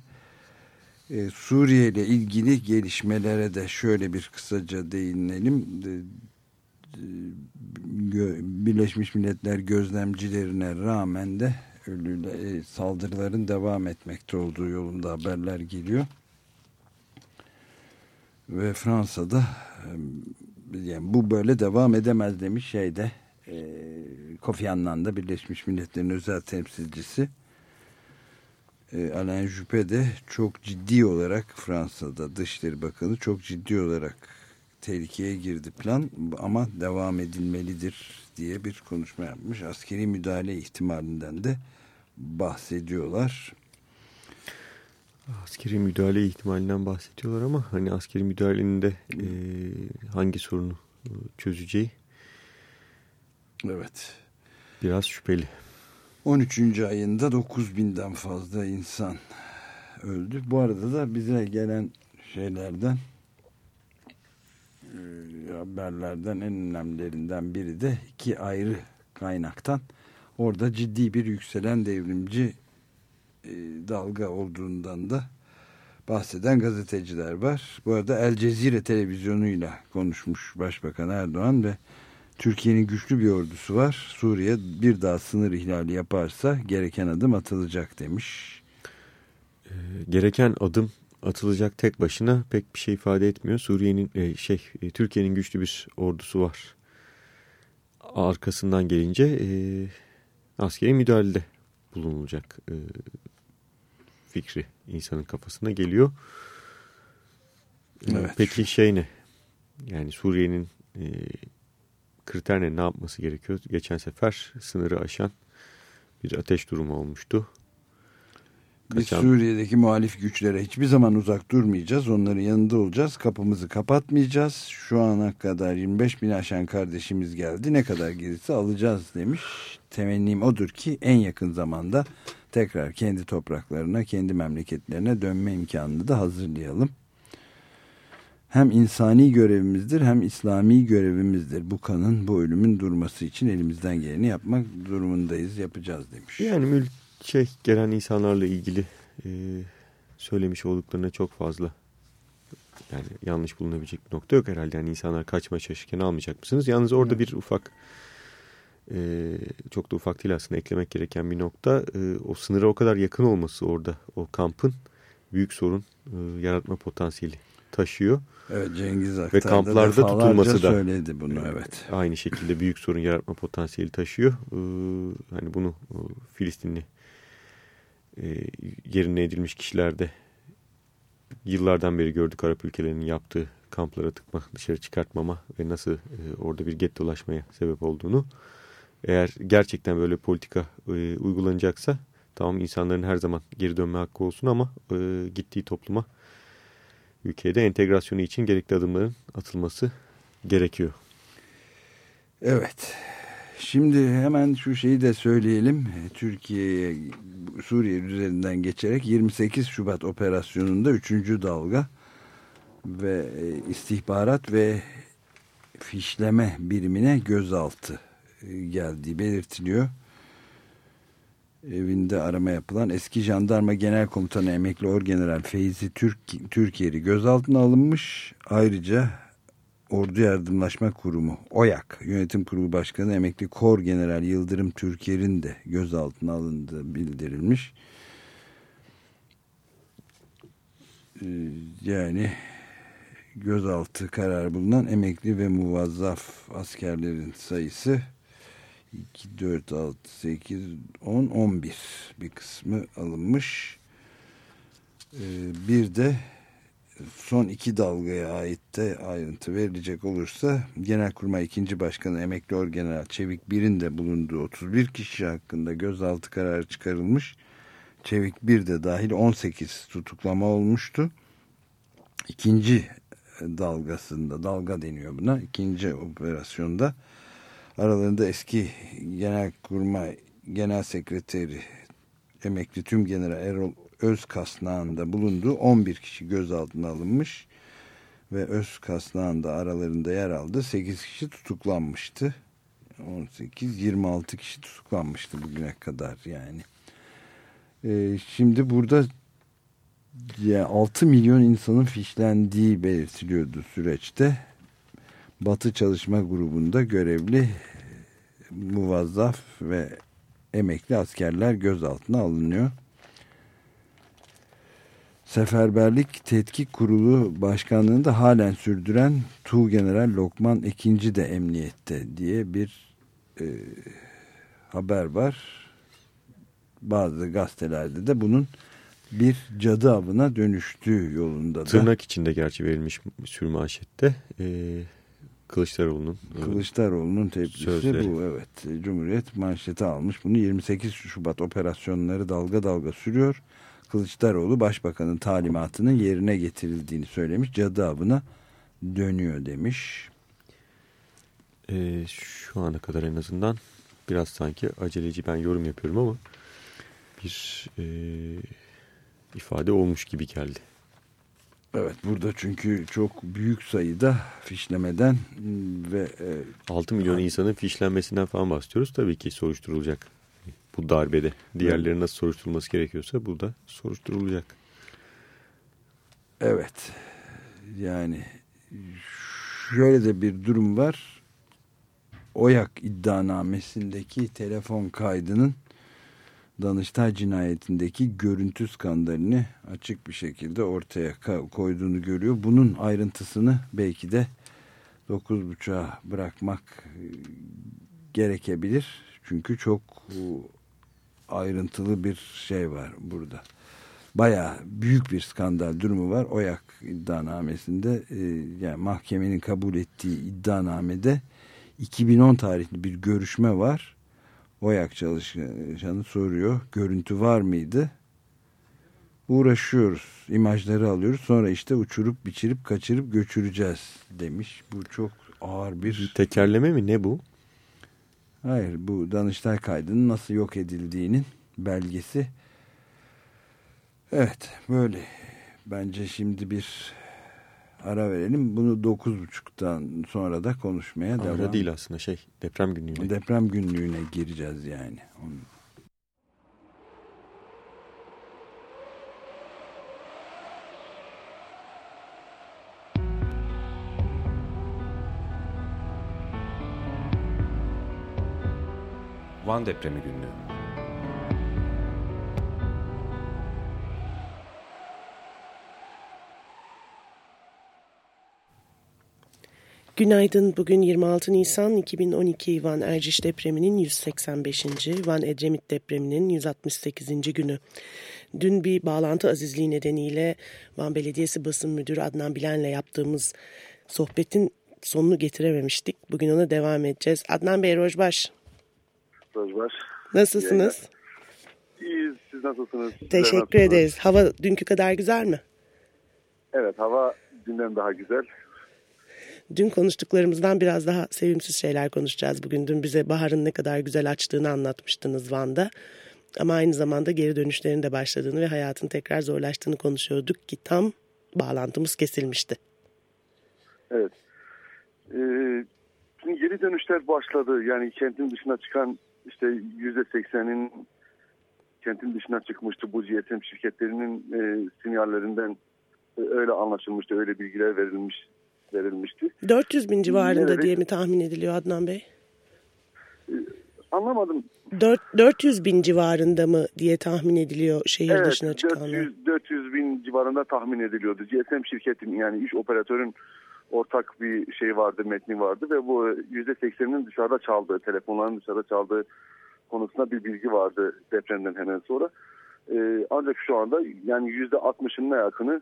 e, Suriye ile ilgili gelişmelere de şöyle bir kısaca değinelim. E, Birleşmiş Milletler gözlemcilerine rağmen de ölüyle, e, saldırıların devam etmekte olduğu yolunda haberler geliyor. Ve Fransa'da e, yani bu böyle devam edemez demiş şeyde e, Kofi Annan da Birleşmiş Milletler'in özel temsilcisi Alain Juppé de çok ciddi olarak Fransa'da Dışişleri Bakanı çok ciddi olarak tehlikeye girdi plan ama devam edilmelidir diye bir konuşma yapmış. Askeri müdahale ihtimalinden de bahsediyorlar. Askeri müdahale ihtimalinden bahsediyorlar ama hani askeri müdahalenin de e, hangi sorunu çözeceği Evet. Biraz şüpheli. 13. ayında 9000'den fazla insan öldü. Bu arada da bize gelen şeylerden e, haberlerden en önemlilerinden biri de iki ayrı kaynaktan orada ciddi bir yükselen devrimci e, dalga olduğundan da bahseden gazeteciler var. Bu arada El Cezire televizyonuyla konuşmuş Başbakan Erdoğan ve Türkiye'nin güçlü bir ordusu var. Suriye bir daha sınır ihlali yaparsa gereken adım atılacak demiş. E, gereken adım atılacak tek başına pek bir şey ifade etmiyor. Suriye'nin e, şey e, Türkiye'nin güçlü bir ordusu var. Arkasından gelince e, askeri müdahalede bulunulacak e, fikri insanın kafasına geliyor. Evet. Peki şey ne? Yani Suriye'nin e, kriter ne? Ne yapması gerekiyor? Geçen sefer sınırı aşan bir ateş durumu olmuştu. Biz Suriye'deki muhalif güçlere hiçbir zaman uzak durmayacağız. Onların yanında olacağız. Kapımızı kapatmayacağız. Şu ana kadar 25 bin aşan kardeşimiz geldi. Ne kadar gelirse alacağız demiş. Temennim odur ki en yakın zamanda tekrar kendi topraklarına, kendi memleketlerine dönme imkanını da hazırlayalım hem insani görevimizdir hem İslami görevimizdir. Bu kanın, bu ölümün durması için elimizden geleni yapmak durumundayız, yapacağız demiş. Yani mülk şey gelen insanlarla ilgili e, söylemiş olduklarına çok fazla yani yanlış bulunabilecek bir nokta yok herhalde. Yani insanlar kaçma çalışırken almayacak mısınız? Yalnız orada bir ufak e, çok da ufak değil aslında eklemek gereken bir nokta. E, o sınıra o kadar yakın olması orada o kampın büyük sorun e, yaratma potansiyeli taşıyor. Evet Cengiz Aktar ve kamplarda tutulması da söyledi bunu evet. Aynı şekilde büyük sorun yaratma potansiyeli taşıyor. Ee, hani bunu e, Filistinli e, yerine edilmiş kişilerde yıllardan beri gördük Arap ülkelerinin yaptığı kamplara tıkma, dışarı çıkartmama ve nasıl e, orada bir gettolaşmaya sebep olduğunu. Eğer gerçekten böyle politika e, uygulanacaksa tamam insanların her zaman geri dönme hakkı olsun ama e, gittiği topluma ülkede entegrasyonu için gerekli adımların atılması gerekiyor. Evet. Şimdi hemen şu şeyi de söyleyelim. Türkiye'ye Suriye üzerinden geçerek 28 Şubat operasyonunda 3. dalga ve e, istihbarat ve fişleme birimine gözaltı e, geldiği belirtiliyor evinde arama yapılan eski jandarma genel komutanı emekli orgeneral Feyzi Türk, Türkiye'li gözaltına alınmış. Ayrıca Ordu Yardımlaşma Kurumu OYAK Yönetim Kurulu Başkanı emekli Kor General Yıldırım Türker'in de gözaltına alındığı bildirilmiş. Ee, yani gözaltı kararı bulunan emekli ve muvazzaf askerlerin sayısı 2, 4, 6, 8, 10, 11 bir kısmı alınmış. Ee, bir de son iki dalgaya ait de ayrıntı verilecek olursa Genelkurmay 2. Başkanı Emekli Orgeneral Çevik Bir'in de bulunduğu 31 kişi hakkında gözaltı kararı çıkarılmış. Çevik Bir de dahil 18 tutuklama olmuştu. İkinci dalgasında, dalga deniyor buna, ikinci operasyonda aralarında eski Genelkurmay Genel Sekreteri Emekli Tüm General Erol Özkasnağ'ın bulunduğu 11 kişi gözaltına alınmış ve Özkasnağ'ın da aralarında yer aldı. 8 kişi tutuklanmıştı. 18-26 kişi tutuklanmıştı bugüne kadar yani. Ee, şimdi burada yani 6 milyon insanın fişlendiği belirtiliyordu süreçte. Batı Çalışma Grubu'nda görevli muvazzaf ve emekli askerler gözaltına alınıyor. Seferberlik Tetkik Kurulu Başkanlığı'nı da halen sürdüren Tuğgeneral Lokman Ekinci de emniyette diye bir e, haber var. Bazı gazetelerde de bunun bir cadı avına dönüştüğü yolunda da. Tırnak içinde gerçi verilmiş sürmanşette. E, Kılıçdaroğlu'nun Kılıçdaroğlu'nun tepkisi sözleri. bu evet. Cumhuriyet manşeti almış. Bunu 28 Şubat operasyonları dalga dalga sürüyor. Kılıçdaroğlu başbakanın talimatının yerine getirildiğini söylemiş. Cadı avına dönüyor demiş. E, şu ana kadar en azından biraz sanki aceleci ben yorum yapıyorum ama bir e, ifade olmuş gibi geldi. Evet burada çünkü çok büyük sayıda fişlemeden ve e, 6 milyon insanın fişlenmesinden falan bahsediyoruz. Tabii ki soruşturulacak bu darbede. Diğerleri nasıl soruşturulması gerekiyorsa bu da soruşturulacak. Evet. Yani şöyle de bir durum var. Oyak iddianamesindeki telefon kaydının Danıştay cinayetindeki görüntü skandalini açık bir şekilde ortaya koyduğunu görüyor. Bunun ayrıntısını belki de 9.30'a bırakmak e, gerekebilir. Çünkü çok e, ayrıntılı bir şey var burada. Baya büyük bir skandal durumu var. Oyak iddianamesinde e, yani mahkemenin kabul ettiği iddianamede 2010 tarihli bir görüşme var. Oyak çalışanı soruyor. Görüntü var mıydı? Uğraşıyoruz. imajları alıyoruz. Sonra işte uçurup biçirip kaçırıp göçüreceğiz demiş. Bu çok ağır bir... Tekerleme mi ne bu? Hayır bu Danıştay kaydının nasıl yok edildiğinin belgesi. Evet böyle. Bence şimdi bir ara verelim. Bunu 9.30'dan sonra da konuşmaya Ara devam. değil aslında şey deprem günlüğüne. Deprem günlüğüne gireceğiz yani. Onu... Van depremi günlüğü. Günaydın. Bugün 26 Nisan 2012 Van Erciş depreminin 185. Van Edremit depreminin 168. günü. Dün bir bağlantı azizliği nedeniyle Van Belediyesi Basın Müdürü Adnan Bilen'le yaptığımız sohbetin sonunu getirememiştik. Bugün ona devam edeceğiz. Adnan Bey Rojbaş. Rojbaş. Nasılsınız? İyiyiz. Siz nasılsınız? Teşekkür nasılsınız? ederiz. Hava dünkü kadar güzel mi? Evet hava dünden daha güzel. Dün konuştuklarımızdan biraz daha sevimsiz şeyler konuşacağız bugün. Dün bize baharın ne kadar güzel açtığını anlatmıştınız Van'da. Ama aynı zamanda geri dönüşlerin de başladığını ve hayatın tekrar zorlaştığını konuşuyorduk ki tam bağlantımız kesilmişti. Evet. Ee, şimdi geri dönüşler başladı. Yani kentin dışına çıkan işte yüzde seksenin kentin dışına çıkmıştı. Bu GSM şirketlerinin e, sinyallerinden e, öyle anlaşılmıştı. Öyle bilgiler verilmiş verilmişti. 400 bin civarında Evet. diye mi tahmin ediliyor Adnan Bey? Anlamadım. 4, 400 bin civarında mı diye tahmin ediliyor şehir evet, dışına çıkanlar? 400, 400 bin civarında tahmin ediliyordu. GSM şirketin yani iş operatörün ortak bir şey vardı, metni vardı ve bu %80'inin dışarıda çaldığı, telefonların dışarıda çaldığı konusunda bir bilgi vardı depremden hemen sonra. Ee, ancak şu anda yani %60'ının yakını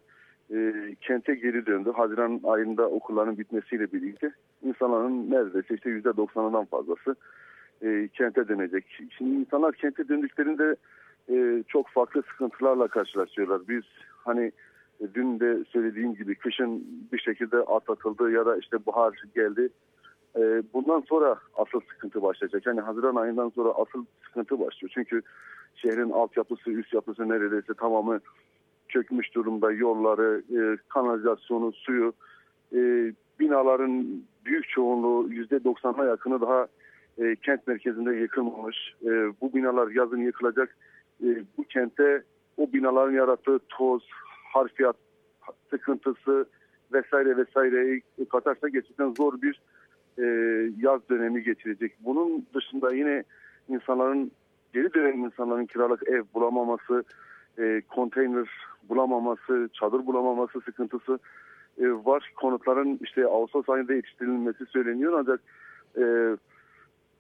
e, kente geri döndü. Haziran ayında okulların bitmesiyle birlikte insanların neredeyse işte %90'ından fazlası e, kente dönecek. Şimdi insanlar kente döndüklerinde e, çok farklı sıkıntılarla karşılaşıyorlar. Biz hani e, dün de söylediğim gibi kışın bir şekilde atlatıldı ya da işte bahar geldi. E, bundan sonra asıl sıkıntı başlayacak. Yani Haziran ayından sonra asıl sıkıntı başlıyor. Çünkü şehrin altyapısı, üst yapısı neredeyse tamamı çökmüş durumda. Yolları, e, kanalizasyonu, suyu, e, binaların büyük çoğunluğu %90'a yakını daha e, kent merkezinde yıkılmamış. E, bu binalar yazın yıkılacak. E, bu kente o binaların yarattığı toz, harfiyat sıkıntısı vesaire vesaire katarsa gerçekten zor bir e, yaz dönemi geçirecek. Bunun dışında yine insanların geri dönen insanların kiralık ev bulamaması, e, konteyner bulamaması, çadır bulamaması sıkıntısı e, var. Konutların işte Ağustos ayında yetiştirilmesi söyleniyor ancak e,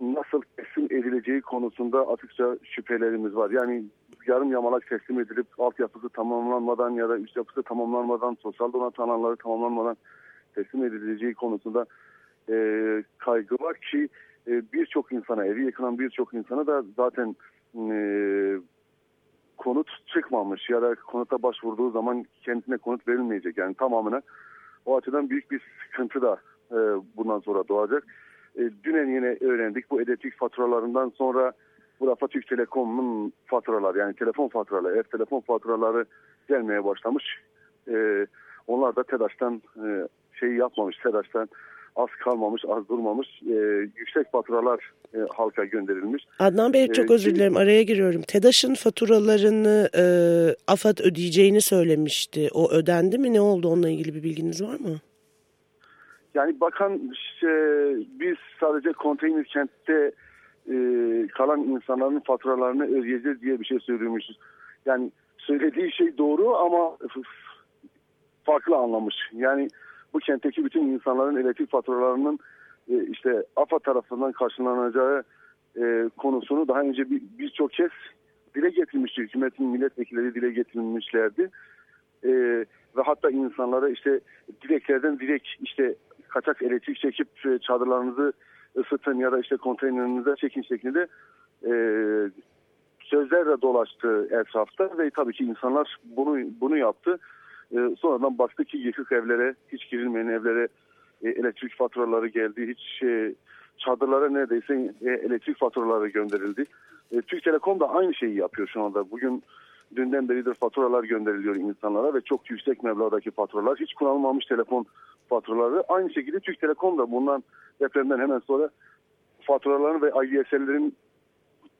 nasıl teslim edileceği konusunda açıkça şüphelerimiz var. Yani yarım yamalak teslim edilip altyapısı tamamlanmadan ya da üst yapısı tamamlanmadan, sosyal donatı alanları tamamlanmadan teslim edileceği konusunda e, kaygı var ki e, birçok insana, evi yıkılan birçok insana da zaten e, konut çıkmamış ya da konuta başvurduğu zaman kendine konut verilmeyecek. Yani tamamına o açıdan büyük bir sıkıntı da e, bundan sonra doğacak. E, dünen yine öğrendik bu elektrik faturalarından sonra bu defa Türk Telekom'un faturaları yani telefon faturaları, ev telefon faturaları gelmeye başlamış. E, onlar da TEDAŞ'tan e, şey yapmamış, TEDAŞ'tan az kalmamış, az durmamış. E, yüksek faturalar e, halka gönderilmiş. Adnan Bey çok ee, özür dilerim araya giriyorum. TEDAŞ'ın faturalarını e, AFAD ödeyeceğini söylemişti. O ödendi mi? Ne oldu onunla ilgili bir bilginiz var mı? Yani bakan işte, biz sadece konteyner kentte e, kalan insanların faturalarını ödeyeceğiz diye bir şey söylüyormuşuz. Yani söylediği şey doğru ama farklı anlamış. Yani bu kentteki bütün insanların elektrik faturalarının e, işte AFA tarafından karşılanacağı e, konusunu daha önce birçok bir kez dile getirmişti. Hükümetin milletvekilleri dile getirmişlerdi. E, ve hatta insanlara işte dileklerden direkt işte kaçak elektrik çekip e, çadırlarınızı ısıtın ya da işte konteynerinize çekin şeklinde e, sözlerle dolaştı etrafta ve tabii ki insanlar bunu bunu yaptı. E, sonradan baktı ki yıkık evlere, hiç girilmeyen evlere e, elektrik faturaları geldi. Hiç e, çadırlara neredeyse e, elektrik faturaları gönderildi. E, Türk Telekom da aynı şeyi yapıyor şu anda. Bugün dünden beridir faturalar gönderiliyor insanlara ve çok yüksek meblağdaki faturalar. Hiç kullanılmamış telefon faturaları. Aynı şekilde Türk Telekom da bundan depremden hemen sonra faturaların ve IDS'lerin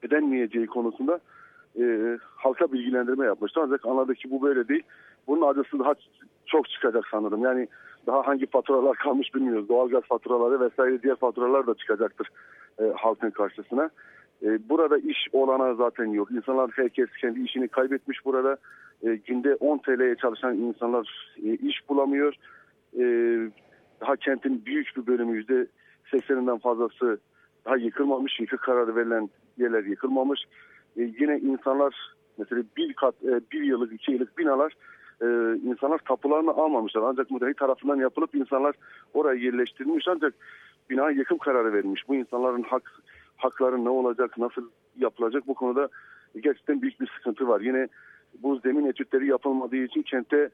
ödenmeyeceği konusunda e, halka bilgilendirme yapmıştı. Ancak anladık ki bu böyle değil. Bunun acısı daha çok çıkacak sanırım. Yani daha hangi faturalar kalmış bilmiyoruz. Doğalgaz faturaları vesaire diğer faturalar da çıkacaktır e, halkın karşısına. E, burada iş olana zaten yok. İnsanlar herkes kendi işini kaybetmiş burada. E, günde 10 TL'ye çalışan insanlar e, iş bulamıyor. E, daha kentin büyük bir bölümü yüzde 80'inden fazlası daha yıkılmamış. Yıkık kararı verilen yerler yıkılmamış. E, yine insanlar mesela bir kat, e, bir yıllık, iki yıllık binalar e, insanlar tapularını almamışlar. Ancak müteahhit tarafından yapılıp insanlar oraya yerleştirilmiş ancak bina yıkım kararı verilmiş. Bu insanların hak hakları ne olacak, nasıl yapılacak bu konuda gerçekten büyük bir sıkıntı var. Yine bu zemin etütleri yapılmadığı için kentte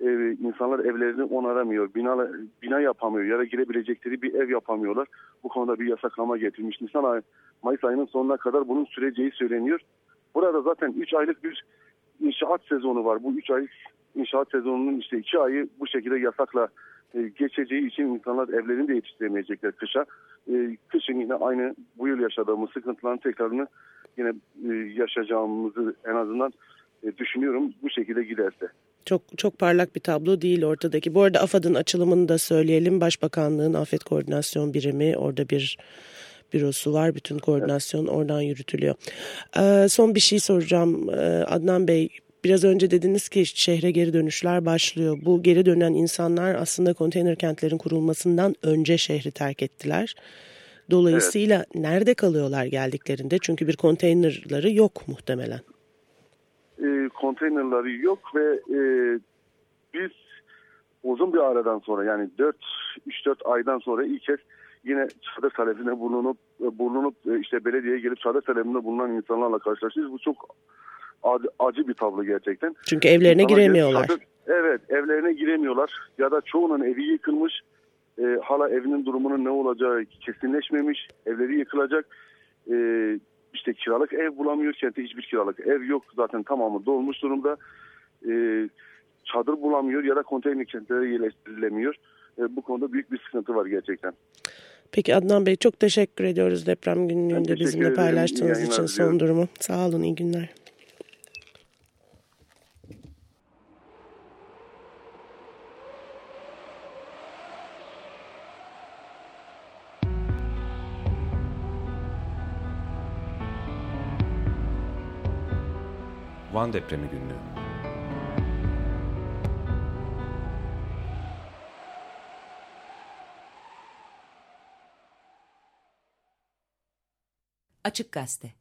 e, insanlar evlerini onaramıyor, bina, bina yapamıyor ya girebilecekleri bir ev yapamıyorlar. Bu konuda bir yasaklama getirmiş. Nisan ay, Mayıs ayının sonuna kadar bunun süreceği söyleniyor. Burada zaten 3 aylık bir inşaat sezonu var. Bu 3 aylık inşaat sezonunun işte 2 ayı bu şekilde yasakla e, geçeceği için insanlar evlerini de yetiştiremeyecekler kışa. E, kışın yine aynı bu yıl yaşadığımız sıkıntıların tekrarını yine e, yaşayacağımızı en azından düşünüyorum bu şekilde giderse. Çok çok parlak bir tablo değil ortadaki. Bu arada AFAD'ın açılımını da söyleyelim. Başbakanlığın Afet Koordinasyon Birimi orada bir bürosu var. Bütün koordinasyon oradan yürütülüyor. Ee, son bir şey soracağım ee, Adnan Bey. Biraz önce dediniz ki şehre geri dönüşler başlıyor. Bu geri dönen insanlar aslında konteyner kentlerin kurulmasından önce şehri terk ettiler. Dolayısıyla evet. nerede kalıyorlar geldiklerinde? Çünkü bir konteynerları yok muhtemelen. E, konteynerları yok ve e, biz uzun bir aradan sonra yani 4 3-4 aydan sonra ilk kez yine çadır talebine bulunup bulunup e, işte belediyeye gelip çadır talebinde bulunan insanlarla karşılaşıyoruz. Bu çok acı bir tablo gerçekten. Çünkü evlerine İnsanlar giremiyorlar. Çadır, evet evlerine giremiyorlar ya da çoğunun evi yıkılmış. E, hala evinin durumunun ne olacağı kesinleşmemiş. Evleri yıkılacak. E, işte kiralık ev bulamıyor. Kentte hiçbir kiralık ev yok. Zaten tamamı dolmuş durumda. E, çadır bulamıyor ya da konteyner kentlere yerleştirilemiyor. E, bu konuda büyük bir sıkıntı var gerçekten. Peki Adnan Bey çok teşekkür ediyoruz deprem günlüğünde bizimle paylaştığınız için son durumu. Sağ olun iyi günler. Van depremi günlüğü. Açık Gazete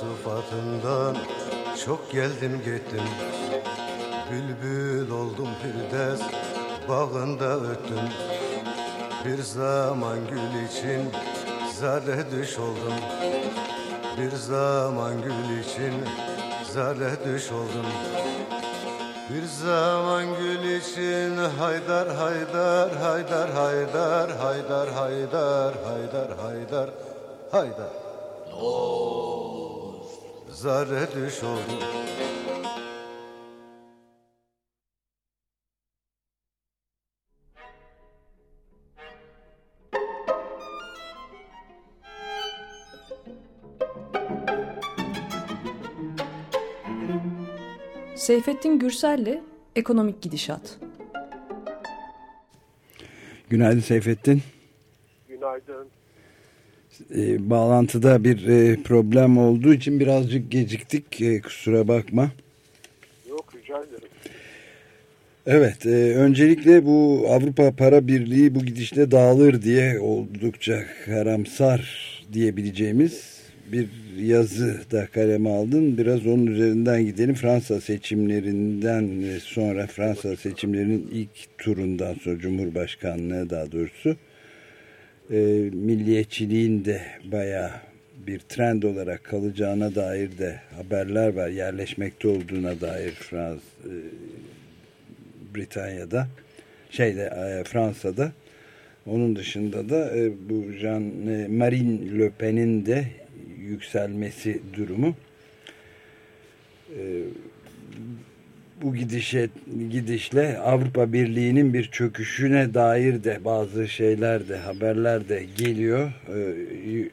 sıfatından çok geldim gittim. Bülbül oldum Firdevs bağında öttüm. Bir zaman gül için zerre düş oldum. Bir zaman gül için zerre düş oldum. Bir zaman gül için haydar haydar haydar haydar haydar haydar haydar haydar haydar. Zerre oldum Seyfettin Gürsel'le Ekonomik Gidişat. Günaydın Seyfettin. Günaydın. E, bağlantıda bir e, problem olduğu için birazcık geciktik. E, kusura bakma. Yok rica ederim. Evet, e, öncelikle bu Avrupa Para Birliği bu gidişle dağılır diye oldukça karamsar diyebileceğimiz bir yazı da kaleme aldın. Biraz onun üzerinden gidelim. Fransa seçimlerinden sonra Fransa seçimlerinin ilk turundan sonra Cumhurbaşkanlığı daha doğrusu e, milliyetçiliğin de bayağı bir trend olarak kalacağına dair de haberler var. Yerleşmekte olduğuna dair Frans e, Britanya'da şeyde e, Fransa'da onun dışında da e, bu Jean e, Marine Le Pen'in de yükselmesi durumu e, bu gidişe gidişle Avrupa Birliği'nin bir çöküşüne dair de bazı şeyler de haberler de geliyor. Ee,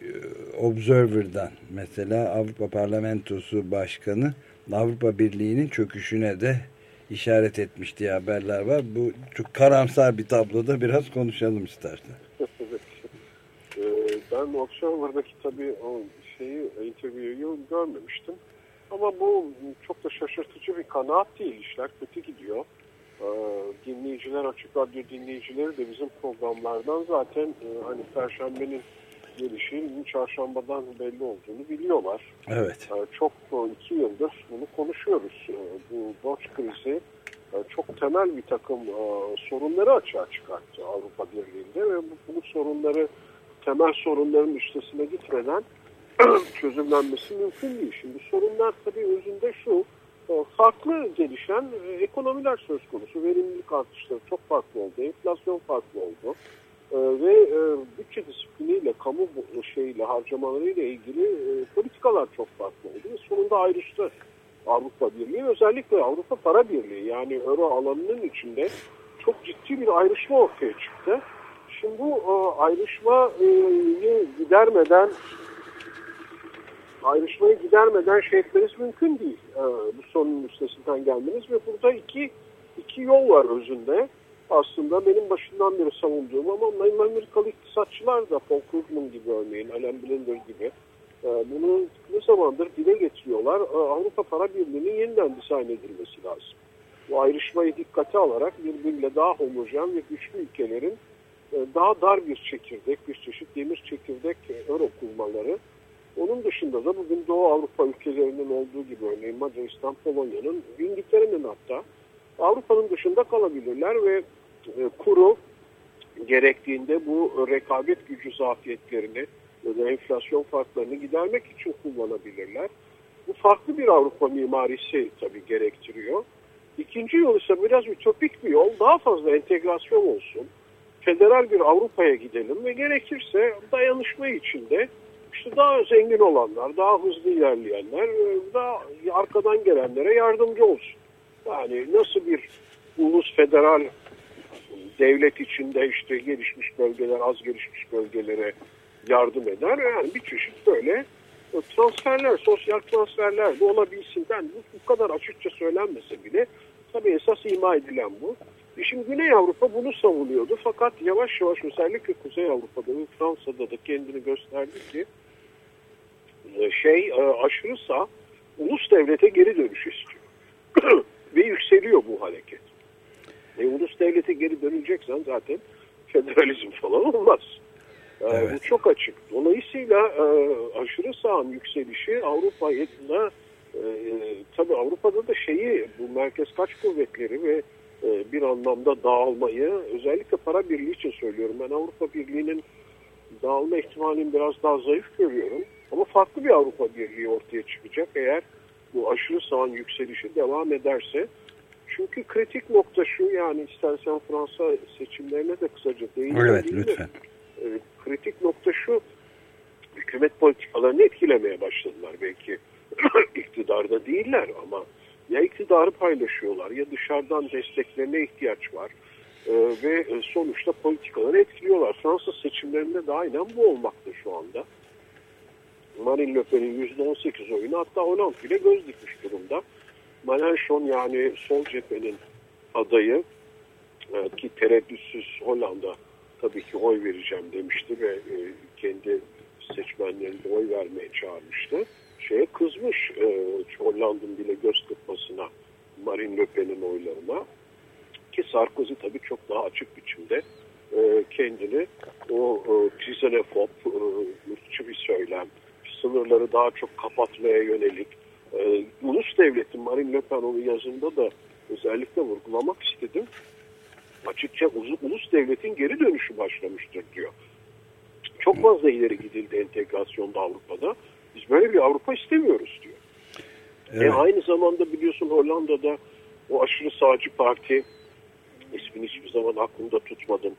Observer'dan mesela Avrupa Parlamentosu Başkanı Avrupa Birliği'nin çöküşüne de işaret etmiş diye haberler var. Bu çok karamsar bir tabloda biraz konuşalım istersen. Ee, ben Observer'daki tabii o şeyi, interview'yu görmemiştim. Ama bu çok da şaşırtıcı bir kanaat değil. İşler kötü gidiyor. Ee, dinleyiciler, Açık Radyo dinleyicileri de bizim programlardan zaten e, hani Perşembenin gelişinin çarşambadan belli olduğunu biliyorlar. Evet. Ee, çok iki yıldır bunu konuşuyoruz. Ee, bu borç krizi e, çok temel bir takım e, sorunları açığa çıkarttı Avrupa Birliği'nde ve bu, bu sorunları temel sorunların üstesine gitmeden çözümlenmesi mümkün değil. Şimdi sorunlar tabii özünde şu, farklı gelişen e, ekonomiler söz konusu. Verimlilik artışları çok farklı oldu, enflasyon farklı oldu. E, ve e, bütçe disipliniyle, kamu şeyle, harcamalarıyla ilgili politikalar çok farklı oldu. Ve sonunda ayrıştı Avrupa Birliği, özellikle Avrupa Para Birliği yani Euro alanının içinde çok ciddi bir ayrışma ortaya çıktı. Şimdi bu ayrışmayı gidermeden ayrışmayı gidermeden şey etmeniz mümkün değil. Ee, bu sorunun üstesinden gelmeniz ve burada iki, iki yol var özünde. Aslında benim başından beri savunduğum ama Amerikalı iktisatçılar da Paul Krugman gibi örneğin, Alan Blinder gibi e, bunu ne zamandır dile getiriyorlar. E, Avrupa Para Birliği'nin yeniden dizayn edilmesi lazım. Bu ayrışmayı dikkate alarak birbiriyle daha homojen ve güçlü ülkelerin e, daha dar bir çekirdek, bir çeşit demir çekirdek euro kurmaları onun dışında da bugün Doğu Avrupa ülkelerinin olduğu gibi örneğin Macaristan, Polonya'nın, İngiltere'nin hatta Avrupa'nın dışında kalabilirler ve e, kuru gerektiğinde bu rekabet gücü zafiyetlerini ya da enflasyon farklarını gidermek için kullanabilirler. Bu farklı bir Avrupa mimarisi tabii gerektiriyor. İkinci yol ise biraz ütopik bir yol. Daha fazla entegrasyon olsun. Federal bir Avrupa'ya gidelim ve gerekirse dayanışma içinde işte daha zengin olanlar, daha hızlı ilerleyenler, daha arkadan gelenlere yardımcı olsun. Yani nasıl bir ulus federal devlet içinde işte gelişmiş bölgeler, az gelişmiş bölgelere yardım eder. Yani bir çeşit böyle transferler, sosyal transferler de olabilsin. Yani bu, bu kadar açıkça söylenmese bile tabii esas ima edilen bu. E şimdi Güney Avrupa bunu savunuyordu fakat yavaş yavaş özellikle Kuzey Avrupa'da ve Fransa'da da kendini gösterdi ki şey e, aşırı sağ ulus devlete geri dönüş istiyor. Ve yükseliyor bu hareket. E, ulus devlete geri döneceksen zaten federalizm falan olmaz. Evet. Bu çok açık. Dolayısıyla aşırı sağın yükselişi Avrupa'da e, tabii Avrupa'da da şeyi bu merkez kaç kuvvetleri ve bir anlamda dağılmayı özellikle para birliği için söylüyorum. Ben Avrupa Birliği'nin dağılma ihtimalini biraz daha zayıf görüyorum. Ama farklı bir Avrupa Birliği ortaya çıkacak eğer bu aşırı sağın yükselişi devam ederse. Çünkü kritik nokta şu yani istersen Fransa seçimlerine de kısaca değinelim. Evet lütfen. E, kritik nokta şu hükümet politikalarını etkilemeye başladılar belki. iktidarda değiller ama ya iktidarı paylaşıyorlar ya dışarıdan desteklerine ihtiyaç var. Ee, ve sonuçta politikaları etkiliyorlar. Fransız seçimlerinde de aynen bu olmakta şu anda. Marine Le Pen'in %18 oyunu hatta Hollande ile göz dikmiş durumda. Mélenchon yani sol cephenin adayı e, ki tereddütsüz Hollanda tabii ki oy vereceğim demişti ve e, kendi seçmenlerini oy vermeye çağırmıştı. Şeye kızmış e, Hollanda'nın bile göz kırpmasına Marine Le Pen'in oylarına ki Sarkozy tabii çok daha açık biçimde kendini o e, xenofob, ırkçı bir söylem, sınırları daha çok kapatmaya yönelik e, ulus devleti Marine Le Pen onun yazında da özellikle vurgulamak istedim. Açıkça ulus devletin geri dönüşü başlamıştır diyor. Çok fazla ileri gidildi entegrasyonda Avrupa'da. Biz böyle bir Avrupa istemiyoruz diyor. E, evet. E, aynı zamanda biliyorsun Hollanda'da o aşırı sağcı parti ismini hiçbir zaman aklımda tutmadım.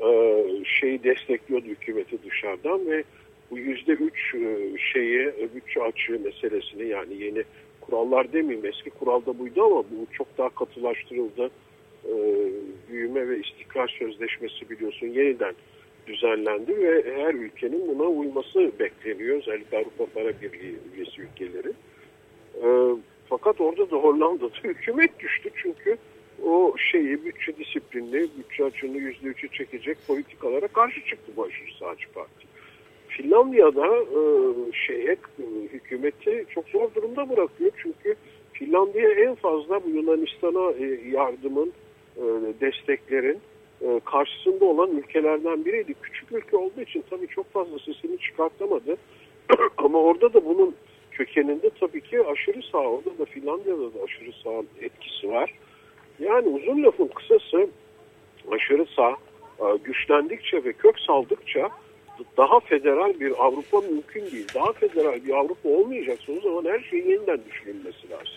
Ee, şeyi destekliyordu hükümeti dışarıdan ve bu yüzde üç e, şeyi bütçe açığı meselesini yani yeni kurallar demeyeyim eski kuralda buydu ama bu çok daha katılaştırıldı. Ee, büyüme ve istikrar sözleşmesi biliyorsun yeniden düzenlendi ve her ülkenin buna uyması bekleniyor. Özellikle Avrupa Para Birliği üyesi ülkeleri. Ee, fakat orada da Hollanda'da hükümet düştü çünkü o şeyi bütçe disiplinli, bütçe açığını yüzde üçü çekecek politikalara karşı çıktı bu aşırı sağcı parti. Finlandiya'da e, şeye e, hükümeti çok zor durumda bırakıyor çünkü Finlandiya en fazla bu Yunanistan'a e, yardımın, e, desteklerin e, karşısında olan ülkelerden biriydi. Küçük ülke olduğu için tabii çok fazla sesini çıkartamadı. Ama orada da bunun kökeninde tabii ki aşırı sağ, orada da Finlandiya'da da aşırı sağ etkisi var. Yani uzun lafın kısası aşırı sağ e, güçlendikçe ve kök saldıkça daha federal bir Avrupa mümkün değil. Daha federal bir Avrupa olmayacaksa o zaman her şeyin yeniden düşünülmesi lazım.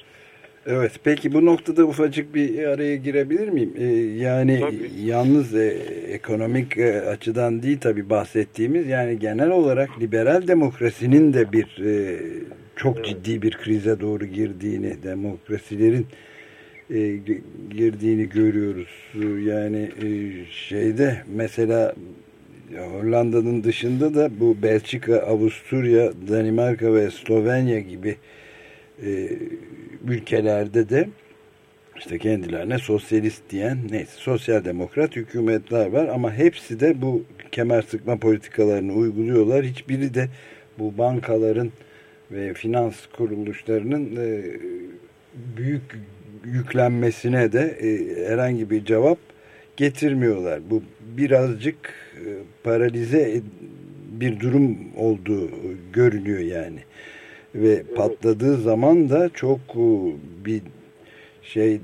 Evet peki bu noktada ufacık bir araya girebilir miyim? Ee, yani tabii. yalnız e, ekonomik e, açıdan değil tabii bahsettiğimiz yani genel olarak liberal demokrasinin de bir e, çok evet. ciddi bir krize doğru girdiğini demokrasilerin e, girdiğini görüyoruz. Yani e, şeyde mesela Hollanda'nın dışında da bu Belçika, Avusturya, Danimarka ve Slovenya gibi e, ülkelerde de işte kendilerine sosyalist diyen neyse sosyal demokrat hükümetler var ama hepsi de bu kemer sıkma politikalarını uyguluyorlar. Hiçbiri de bu bankaların ve finans kuruluşlarının e, büyük yüklenmesine de e, herhangi bir cevap getirmiyorlar. Bu birazcık paralize bir durum olduğu görünüyor yani. Ve evet. patladığı zaman da çok e, bir şey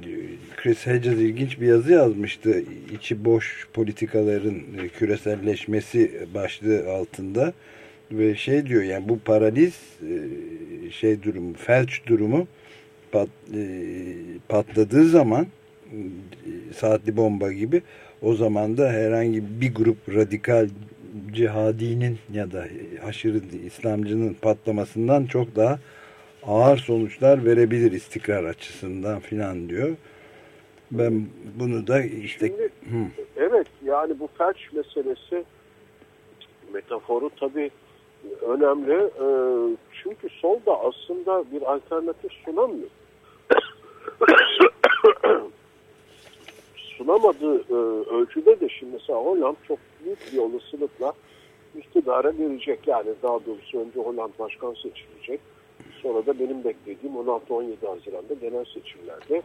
Chris Hedges ilginç bir yazı yazmıştı. İçi boş politikaların e, küreselleşmesi başlığı altında ve şey diyor yani bu paraliz e, şey durumu felç durumu pat, patladığı zaman saatli bomba gibi o zaman da herhangi bir grup radikal cihadinin ya da aşırı İslamcının patlamasından çok daha ağır sonuçlar verebilir istikrar açısından filan diyor. Ben bunu da işte... Şimdi, evet yani bu felç meselesi metaforu tabii önemli. E, çünkü sol da aslında bir alternatif sunamıyor. sunamadığı e, ölçüde de şimdi mesela Holland çok büyük bir olasılıkla iktidara gelecek. Yani daha doğrusu önce Holland başkan seçilecek. Sonra da benim beklediğim 16-17 Haziran'da genel seçimlerde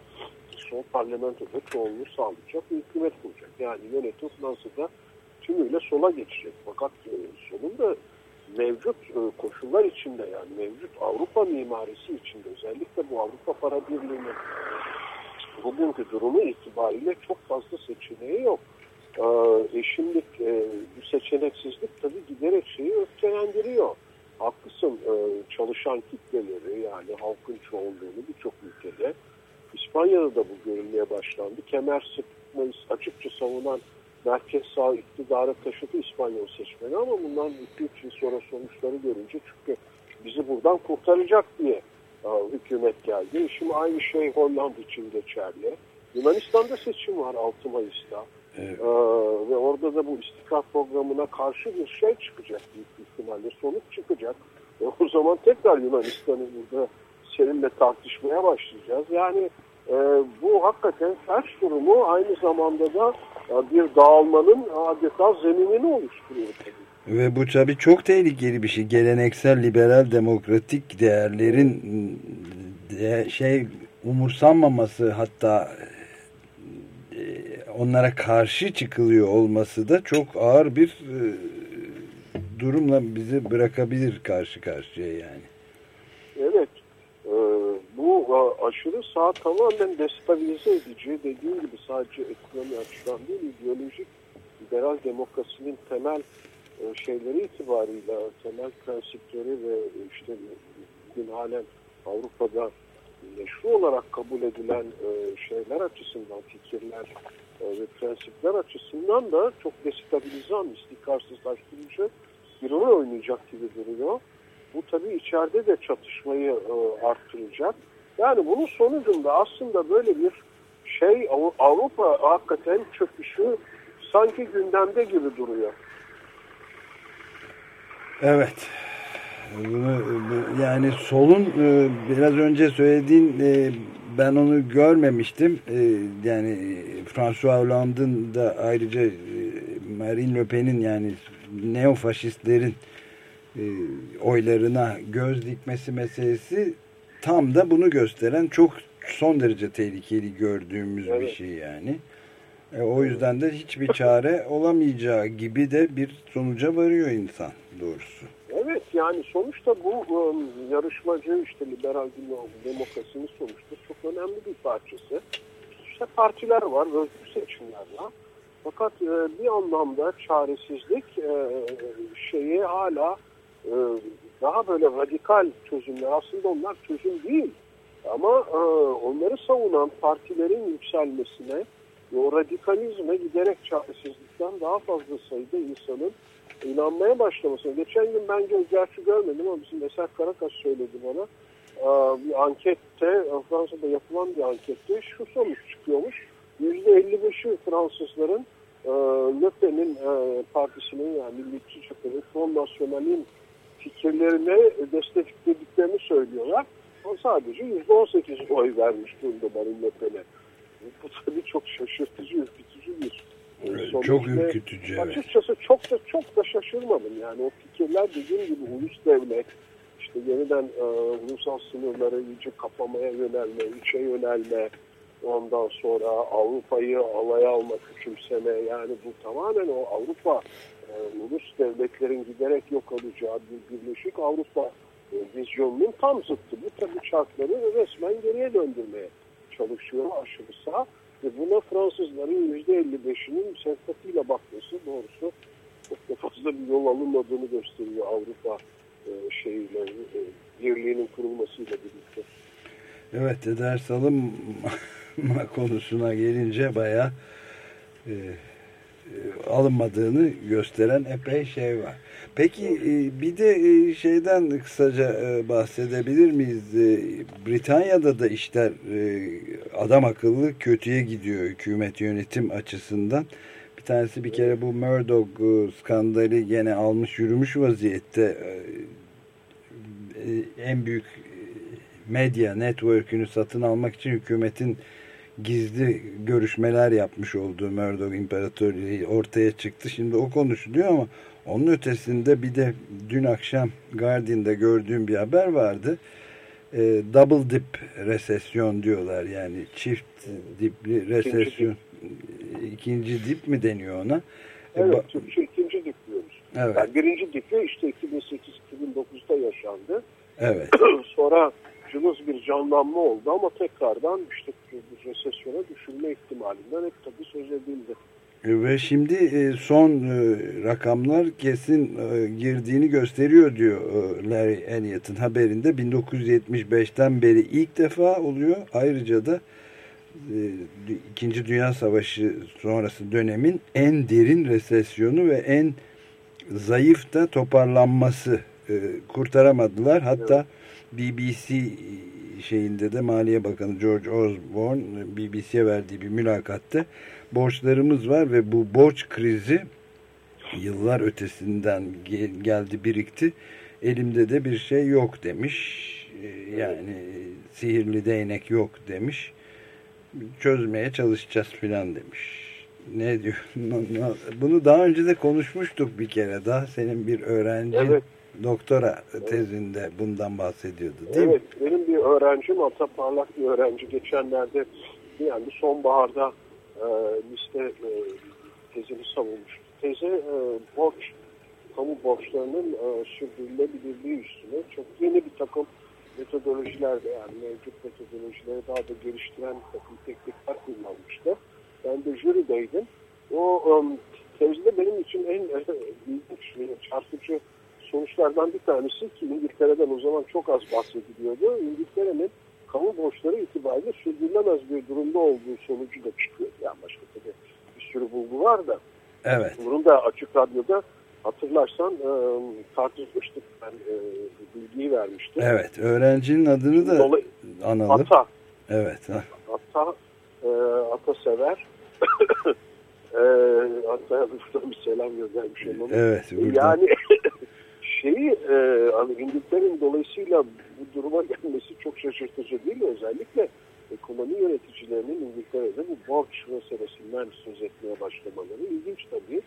sol parlamentoda çoğunluğu sağlayacak bir hükümet kuracak. Yani yönetim Fransa'da tümüyle sola geçecek. Fakat e, sonunda mevcut e, koşullar içinde yani mevcut Avrupa mimarisi içinde özellikle bu Avrupa Para Birliği'nin bugünkü durumu itibariyle çok fazla seçeneği yok. Ee, e şimdi e, bu seçeneksizlik tabii giderek şeyi öfkelendiriyor. Haklısın e, çalışan kitleleri yani halkın çoğunluğunu birçok ülkede İspanya'da da bu görülmeye başlandı. Kemer sıkmayı açıkça savunan merkez sağ iktidarı taşıdı İspanyol seçmeni ama bundan 2-3 yıl sonra sonuçları görünce çünkü bizi buradan kurtaracak diye hükümet geldi. Şimdi aynı şey Hollanda için geçerli. Yunanistan'da seçim var 6 Mayıs'ta. Evet. Ee, ve orada da bu istikrar programına karşı bir şey çıkacak büyük ihtimalle sonuç çıkacak. E, o zaman tekrar Yunanistan'ı burada seninle tartışmaya başlayacağız. Yani e, bu hakikaten ters durumu aynı zamanda da e, bir dağılmanın adeta zeminini oluşturuyor. Ve bu tabii çok tehlikeli bir şey. Geleneksel liberal demokratik değerlerin de şey umursanmaması hatta onlara karşı çıkılıyor olması da çok ağır bir e, durumla bizi bırakabilir karşı karşıya yani. Evet. E, bu aşırı sağ tamamen destabilize edici. Dediğim gibi sadece ekonomi açıdan değil, ideolojik liberal demokrasinin temel e, şeyleri itibarıyla, temel prensipleri ve işte bugün halen Avrupa'da meşru olarak kabul edilen şeyler açısından, fikirler, e, ve prensipler açısından da çok destabilizan, istikrarsızlaştırıcı bir rol oynayacak gibi duruyor. Bu tabii içeride de çatışmayı e, arttıracak. Yani bunun sonucunda aslında böyle bir şey Avrupa hakikaten çöküşü sanki gündemde gibi duruyor. Evet. Yani solun e, biraz önce söylediğin ben onu görmemiştim. Ee, yani François Hollande'ın da ayrıca e, Marine Le Pen'in yani neofaşistlerin e, oylarına göz dikmesi meselesi tam da bunu gösteren çok son derece tehlikeli gördüğümüz evet. bir şey yani. E, o yüzden de hiçbir çare olamayacağı gibi de bir sonuca varıyor insan doğrusu. Evet yani sonuçta bu um, yarışmacı işte liberal demokrasinin sonuçta çok önemli bir parçası. İşte partiler var, özgür seçimler var. Fakat e, bir anlamda çaresizlik e, şeyi hala e, daha böyle radikal çözümler aslında onlar çözüm değil. Ama e, onları savunan partilerin yükselmesine o radikalizme giderek çaresizlikten daha fazla sayıda insanın inanmaya başlamasına. Geçen gün ben gerçi görmedim ama bizim Eser Karakaş söyledi bana. Bir ankette, Fransa'da yapılan bir ankette şu sonuç çıkıyormuş. %55'i Fransızların Le Pen'in partisinin yani Milliyetçi Cephe'nin Front National'in fikirlerine desteklediklerini söylüyorlar. Ama sadece %18 oy vermiş durumda Marine Le Pen'e. Bu tabii çok şaşırtıcı, ürkütücü bir Evet, çok ürkütücü. Evet. Açıkçası çok da çok da şaşırmadım. Yani o fikirler dediğim gibi ulus devlet, işte yeniden e, ulusal sınırları iyice kapamaya yönelme, içe yönelme, ondan sonra Avrupa'yı alaya alma, küçümseme yani bu tamamen o Avrupa e, ulus devletlerin giderek yok olacağı bir birleşik Avrupa e, vizyonunun tam zıttı. Bu tabii çarkları resmen geriye döndürmeye çalışıyor aşırı sağ. Ve buna Fransızların %55'inin sempatiyle bakması doğrusu çok da fazla bir yol alınmadığını gösteriyor Avrupa e, şeyiyle, e, birliğinin kurulmasıyla birlikte. Evet, ders alım konusuna gelince bayağı e, e, alınmadığını gösteren epey şey var. Peki e, bir de e, şeyden kısaca bahsedebilir miyiz? Britanya'da da işler adam akıllı kötüye gidiyor hükümet yönetim açısından. Bir tanesi bir kere bu Murdoch skandalı gene almış yürümüş vaziyette. En büyük medya network'ünü satın almak için hükümetin gizli görüşmeler yapmış olduğu Murdoch İmparatorluğu ortaya çıktı. Şimdi o konuşuluyor ama onun ötesinde bir de dün akşam Guardian'da gördüğüm bir haber vardı. E, double dip resesyon diyorlar yani çift dipli resesyon. İkinci dip, ikinci dip mi deniyor ona? Evet, Türkçe ikinci dik diyoruz. Evet. Yani birinci dikli işte 2008-2009'da yaşandı. Evet. Sonra cılız bir canlanma oldu ama tekrardan işte bu resesyona düşürme ihtimalinden hep tabii söz edildi. Ve şimdi e, son e, rakamlar kesin e, girdiğini gösteriyor diyor Larry Elliott'ın haberinde. 1975'ten beri ilk defa oluyor. Ayrıca da İkinci Dünya Savaşı sonrası dönemin en derin resesyonu ve en zayıf da toparlanması kurtaramadılar. Hatta BBC şeyinde de Maliye Bakanı George Osborne BBC'ye verdiği bir mülakatta borçlarımız var ve bu borç krizi yıllar ötesinden gel geldi birikti. Elimde de bir şey yok demiş. Yani sihirli değnek yok demiş. Çözmeye çalışacağız filan demiş. Ne diyor? Bunu daha önce de konuşmuştuk bir kere daha. Senin bir öğrenci evet. doktora tezinde bundan bahsediyordu değil evet, mi? Evet. Benim bir öğrencim, Ata Parlak bir öğrenci geçenlerde yani sonbaharda e, liste e, tezini savunmuştu. Teze e, borç, kamu borçlarının e, sürdürülebilirliği üstüne çok yeni bir takım metodolojiler de yani mevcut metodolojileri daha da geliştiren bir takım teknikler kullanmıştı. Ben de jürideydim. O um, tezde benim için en e, ilginç, çarpıcı sonuçlardan bir tanesi ki İngiltere'den o zaman çok az bahsediliyordu. İngiltere'nin kamu borçları itibariyle sürdürülemez bir durumda olduğu sonucu da çıkıyor. Yani başka tabii bir sürü bulgu var da. Evet. Bunu da açık radyoda hatırlarsan e, tartışmıştık. Ben e, bilgiyi vermiştim. Evet. Öğrencinin adını da Dolayı, analım. Ata. Evet. Ata, e, Ata sever. e, buradan bir selam göndermiş. Evet. Buradan. Yani şeyi e, hani İngiltere'nin dolayısıyla bu duruma gelmesi çok şaşırtıcı değil mi? Özellikle ekonomi yöneticilerinin İngiltere'de bu borç meselesinden söz etmeye başlamaları ilginç tabii.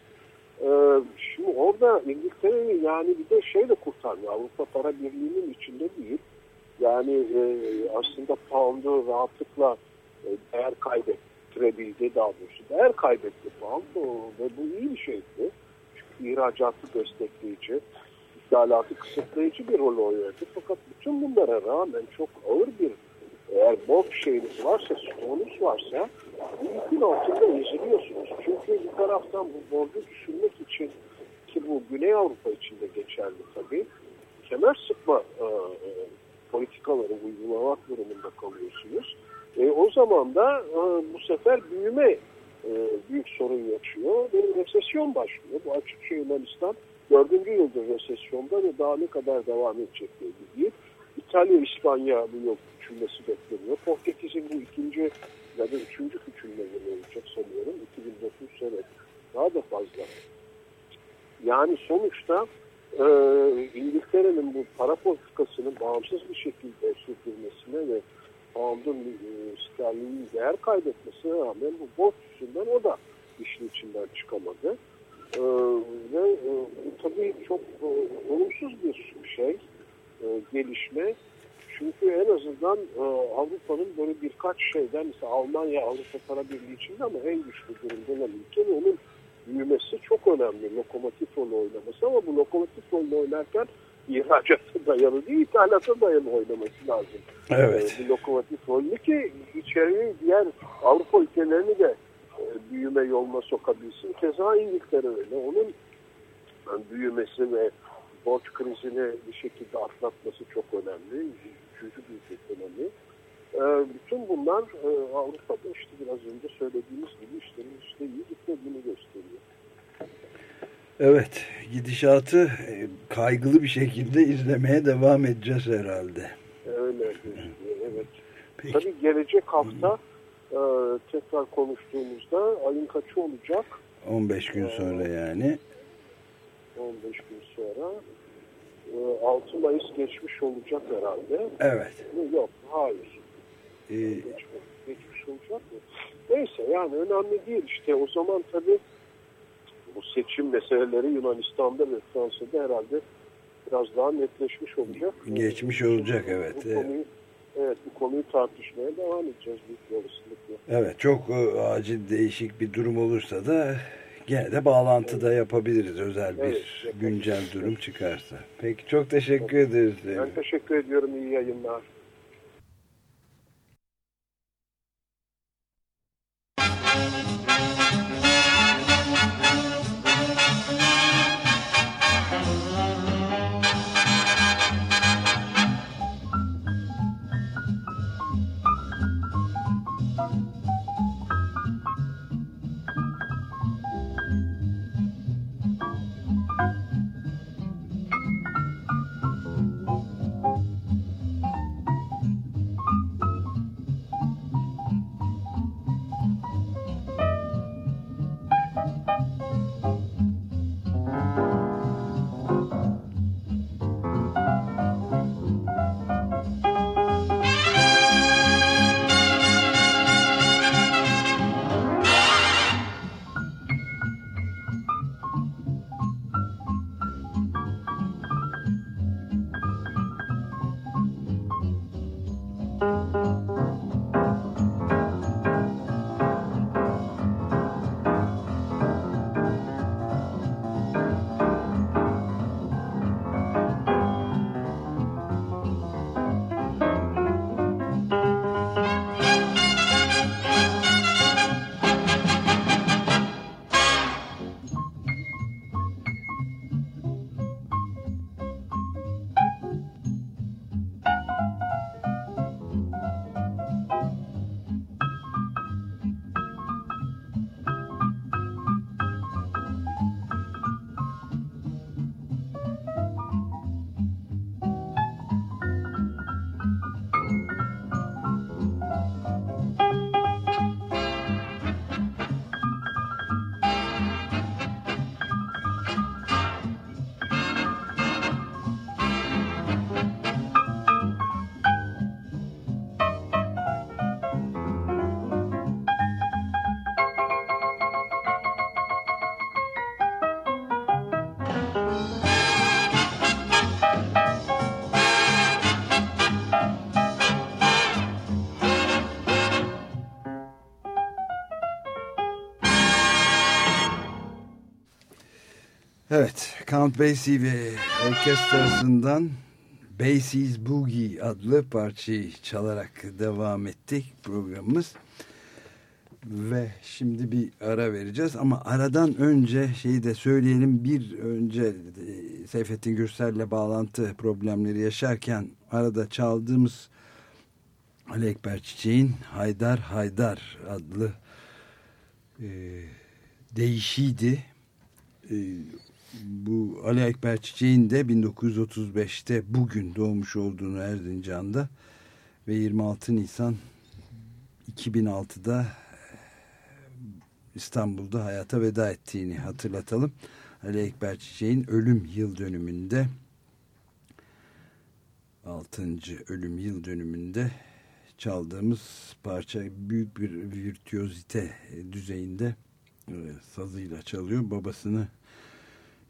Ee, şimdi orada İngiltere'yi yani bir de şeyle kurtarmıyor. Avrupa Para Birliği'nin içinde değil. Yani e, aslında pound'u rahatlıkla e, değer kaybettirebildi daha doğrusu. Değer kaybetti pound ve bu iyi bir şeydi. Çünkü ihracatı destekleyici, ithalatı kısıtlayıcı bir rol oynadı. Fakat bütün bunlara rağmen çok ağır bir eğer borç şeyiniz varsa, stoğunuz varsa bu yükün altında eziliyorsunuz. Çünkü bir taraftan bu borcu düşürmek için ki bu Güney Avrupa için de geçerli tabii kemer sıkma e, politikaları uygulamak durumunda kalıyorsunuz. E, o zaman da e, bu sefer büyüme e, büyük sorun yaşıyor. Benim resesyon başlıyor. Bu açıkça Yunanistan dördüncü yıldır resesyonda ve daha ne kadar devam edecek değil. İtalya, İspanya bu yıl küçülmesi bekleniyor. Portekiz'in bu ikinci ya da üçüncü küçülmeleri olacak sanıyorum. 2009 sene daha da fazla. Yani sonuçta e, İngiltere'nin bu para politikasının bağımsız bir şekilde sürdürmesine ve pound'un e, değer kaybetmesine rağmen bu borç yüzünden o da işin içinden çıkamadı. E, ve e, tabii çok e, olumsuz bir şey, e, gelişme. Çünkü en azından e, Avrupa'nın böyle birkaç şeyden mesela Almanya Avrupa Para Birliği içinde ama en güçlü durumda olan ülke onun büyümesi çok önemli. Lokomotif rolü oynaması ama bu lokomotif rolü oynarken ihracata dayalı değil, ithalata dayalı oynaması lazım. Evet. E, bir lokomotif rolü ki içeriye diğer Avrupa ülkelerini de büyüme yoluna sokabilsin. Keza İngiltere öyle. Onun yani büyümesi ve borç krizini bir şekilde atlatması çok önemli. Üçüncü büyük ekonomi. E, bütün bunlar e, Avrupa'da işte biraz önce söylediğimiz gibi işlerin işte iyi gitmediğini gösteriyor. Evet, gidişatı e, kaygılı bir şekilde izlemeye devam edeceğiz herhalde. Öyle evet. Peki. Tabii gelecek hafta e, tekrar konuştuğumuzda ayın kaçı olacak? 15 gün sonra yani. 15 gün sonra. 6 Mayıs geçmiş olacak herhalde. Evet. Yok, hayır. Ee, geçmiş, geçmiş olacak mı? Neyse yani önemli değil işte. O zaman tabii bu seçim meseleleri Yunanistan'da ve Fransa'da herhalde biraz daha netleşmiş olacak. Geçmiş olacak evet. Bu konuyu, evet bu konuyu tartışmaya devam edeceğiz büyük olasılıkla. Evet çok e, acil değişik bir durum olursa da Gene de bağlantıda yapabiliriz özel bir Evet, güncel durum çıkarsa. Peki çok teşekkür ederiz. Ben teşekkür ediyorum. İyi yayınlar. Evet, Count Basie ve orkestrasından Basie's Boogie adlı parçayı çalarak devam ettik programımız. Ve şimdi bir ara vereceğiz ama aradan önce şeyi de söyleyelim bir önce e, Seyfettin Gürsel'le bağlantı problemleri yaşarken arada çaldığımız Ali Ekber Çiçek'in Haydar Haydar adlı e, değişiydi. E, bu Ali Ekber Çiçek'in de 1935'te bugün doğmuş olduğunu Erzincan'da ve 26 Nisan 2006'da İstanbul'da hayata veda ettiğini hatırlatalım. Ali Ekber Çiçek'in ölüm yıl dönümünde 6. ölüm yıl dönümünde çaldığımız parça büyük bir virtüozite düzeyinde sazıyla çalıyor. Babasını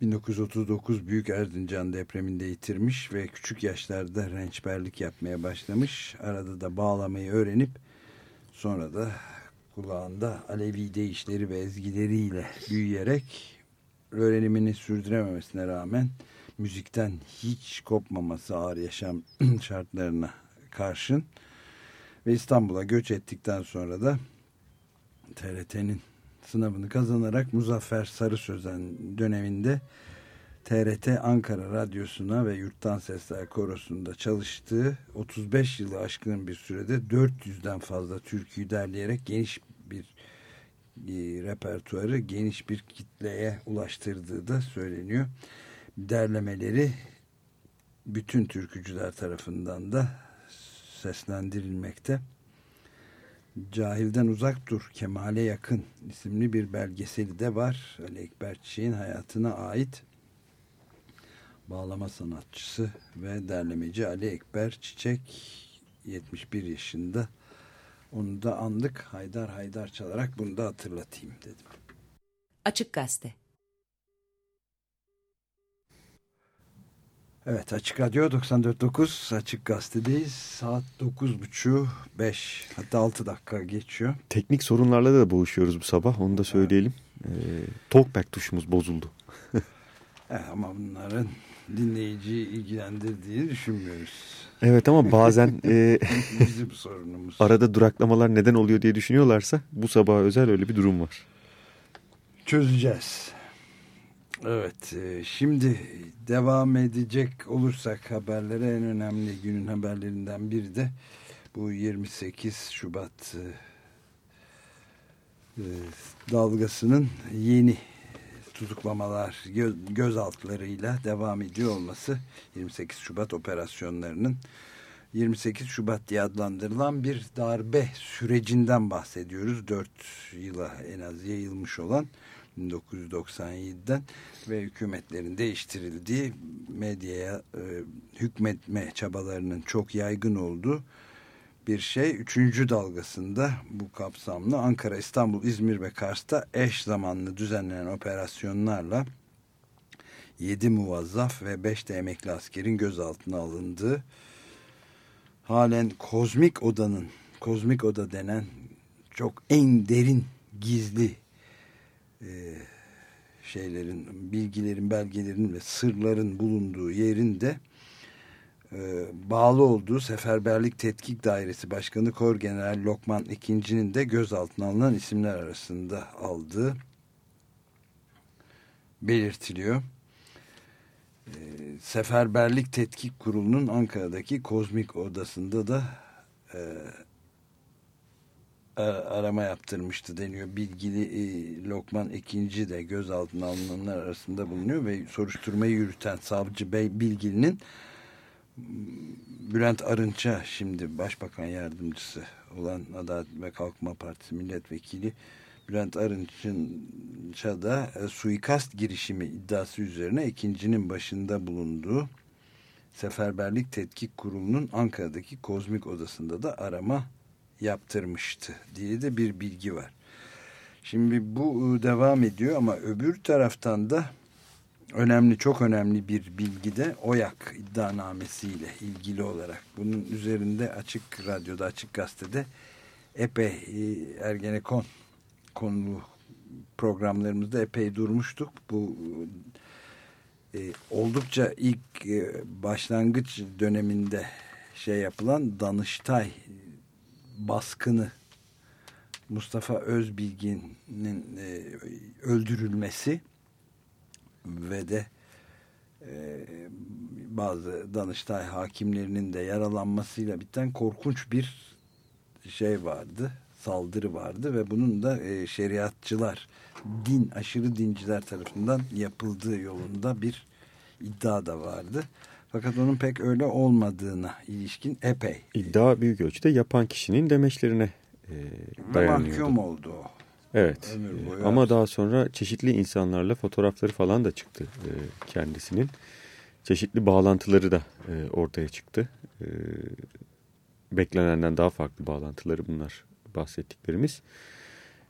1939 Büyük Erzincan depreminde yitirmiş ve küçük yaşlarda rençberlik yapmaya başlamış. Arada da bağlamayı öğrenip sonra da kulağında Alevi deyişleri ve ezgileriyle büyüyerek öğrenimini sürdürememesine rağmen müzikten hiç kopmaması ağır yaşam şartlarına karşın ve İstanbul'a göç ettikten sonra da TRT'nin sınavını kazanarak Muzaffer Sarı Sözen döneminde TRT Ankara Radyosu'na ve Yurttan Sesler Korosu'nda çalıştığı 35 yılı aşkın bir sürede 400'den fazla türküyü derleyerek geniş bir e, repertuarı geniş bir kitleye ulaştırdığı da söyleniyor. Derlemeleri bütün türkücüler tarafından da seslendirilmekte. Cahilden Uzak Dur, Kemal'e Yakın isimli bir belgeseli de var. Ali Ekber Çiçek'in hayatına ait bağlama sanatçısı ve derlemeci Ali Ekber Çiçek 71 yaşında. Onu da andık Haydar Haydar çalarak bunu da hatırlatayım dedim. Açık Gazete Evet Açık Radyo 94.9 Açık Gazete'deyiz. Saat 9.30 5 hatta 6 dakika geçiyor. Teknik sorunlarla da boğuşuyoruz bu sabah onu da söyleyelim. e, talkback tuşumuz bozuldu. evet, ama bunların dinleyiciyi ilgilendirdiğini düşünmüyoruz. Evet ama bazen e, bizim sorunumuz. Arada duraklamalar neden oluyor diye düşünüyorlarsa bu sabah özel öyle bir durum var. Çözeceğiz. Evet e, şimdi devam edecek olursak haberlere en önemli günün haberlerinden biri de bu 28 Şubat e, e, dalgasının yeni tutuklamalar göz, gözaltlarıyla devam ediyor olması 28 Şubat operasyonlarının 28 Şubat diye adlandırılan bir darbe sürecinden bahsediyoruz. 4 yıla en az yayılmış olan 1997'den ve hükümetlerin değiştirildiği medyaya e, hükmetme çabalarının çok yaygın olduğu bir şey. Üçüncü dalgasında bu kapsamlı Ankara, İstanbul, İzmir ve Kars'ta eş zamanlı düzenlenen operasyonlarla 7 muvazzaf ve 5 de emekli askerin gözaltına alındığı halen kozmik odanın kozmik oda denen çok en derin gizli e, şeylerin bilgilerin belgelerin ve sırların bulunduğu yerinde e, bağlı olduğu Seferberlik Tetkik Dairesi Başkanı Kor General Lokman İkinci'nin de gözaltına alınan isimler arasında aldığı belirtiliyor. E, Seferberlik Tetkik Kurulu'nun Ankara'daki kozmik odasında da arama yaptırmıştı deniyor. Bilgili e, Lokman ikinci de gözaltına alınanlar arasında bulunuyor ve soruşturmayı yürüten savcı Bey Bilgili'nin Bülent Arınç'a şimdi Başbakan Yardımcısı olan Adalet ve Kalkınma Partisi Milletvekili Bülent Arınç'a da e, suikast girişimi iddiası üzerine ikincinin başında bulunduğu Seferberlik Tetkik Kurulu'nun Ankara'daki kozmik odasında da arama yaptırmıştı diye de bir bilgi var. Şimdi bu e, devam ediyor ama öbür taraftan da önemli çok önemli bir bilgi de OYAK iddianamesiyle ilgili olarak bunun üzerinde açık radyoda açık gazetede epey e, Ergenekon konulu programlarımızda epey durmuştuk. Bu e, oldukça ilk e, başlangıç döneminde şey yapılan Danıştay baskını Mustafa Özbilgin'in e, öldürülmesi ve de e, bazı Danıştay hakimlerinin de yaralanmasıyla biten korkunç bir şey vardı. Saldırı vardı ve bunun da e, şeriatçılar, din, aşırı dinciler tarafından yapıldığı yolunda bir iddia da vardı. Fakat onun pek öyle olmadığına ilişkin epey. İddia büyük ölçüde yapan kişinin demeçlerine e, dayanıyordu. Mahkum oldu o. Evet e, ama daha sonra çeşitli insanlarla fotoğrafları falan da çıktı e, kendisinin. Çeşitli bağlantıları da e, ortaya çıktı. E, beklenenden daha farklı bağlantıları bunlar bahsettiklerimiz.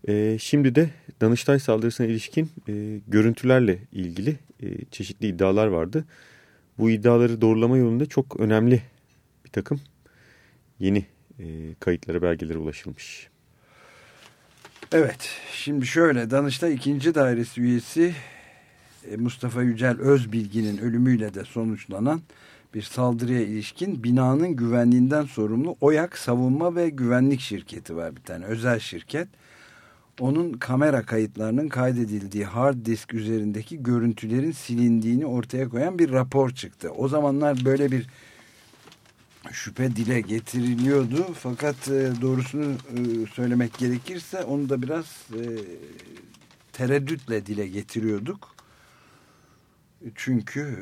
E, şimdi de Danıştay saldırısına ilişkin e, görüntülerle ilgili e, çeşitli iddialar vardı bu iddiaları doğrulama yolunda çok önemli bir takım yeni e, kayıtlara, belgelere ulaşılmış. Evet, şimdi şöyle Danıştay 2. Dairesi üyesi e, Mustafa Yücel Özbilgi'nin ölümüyle de sonuçlanan bir saldırıya ilişkin binanın güvenliğinden sorumlu OYAK Savunma ve Güvenlik Şirketi var bir tane özel şirket onun kamera kayıtlarının kaydedildiği hard disk üzerindeki görüntülerin silindiğini ortaya koyan bir rapor çıktı. O zamanlar böyle bir şüphe dile getiriliyordu. Fakat e, doğrusunu e, söylemek gerekirse onu da biraz e, tereddütle dile getiriyorduk. Çünkü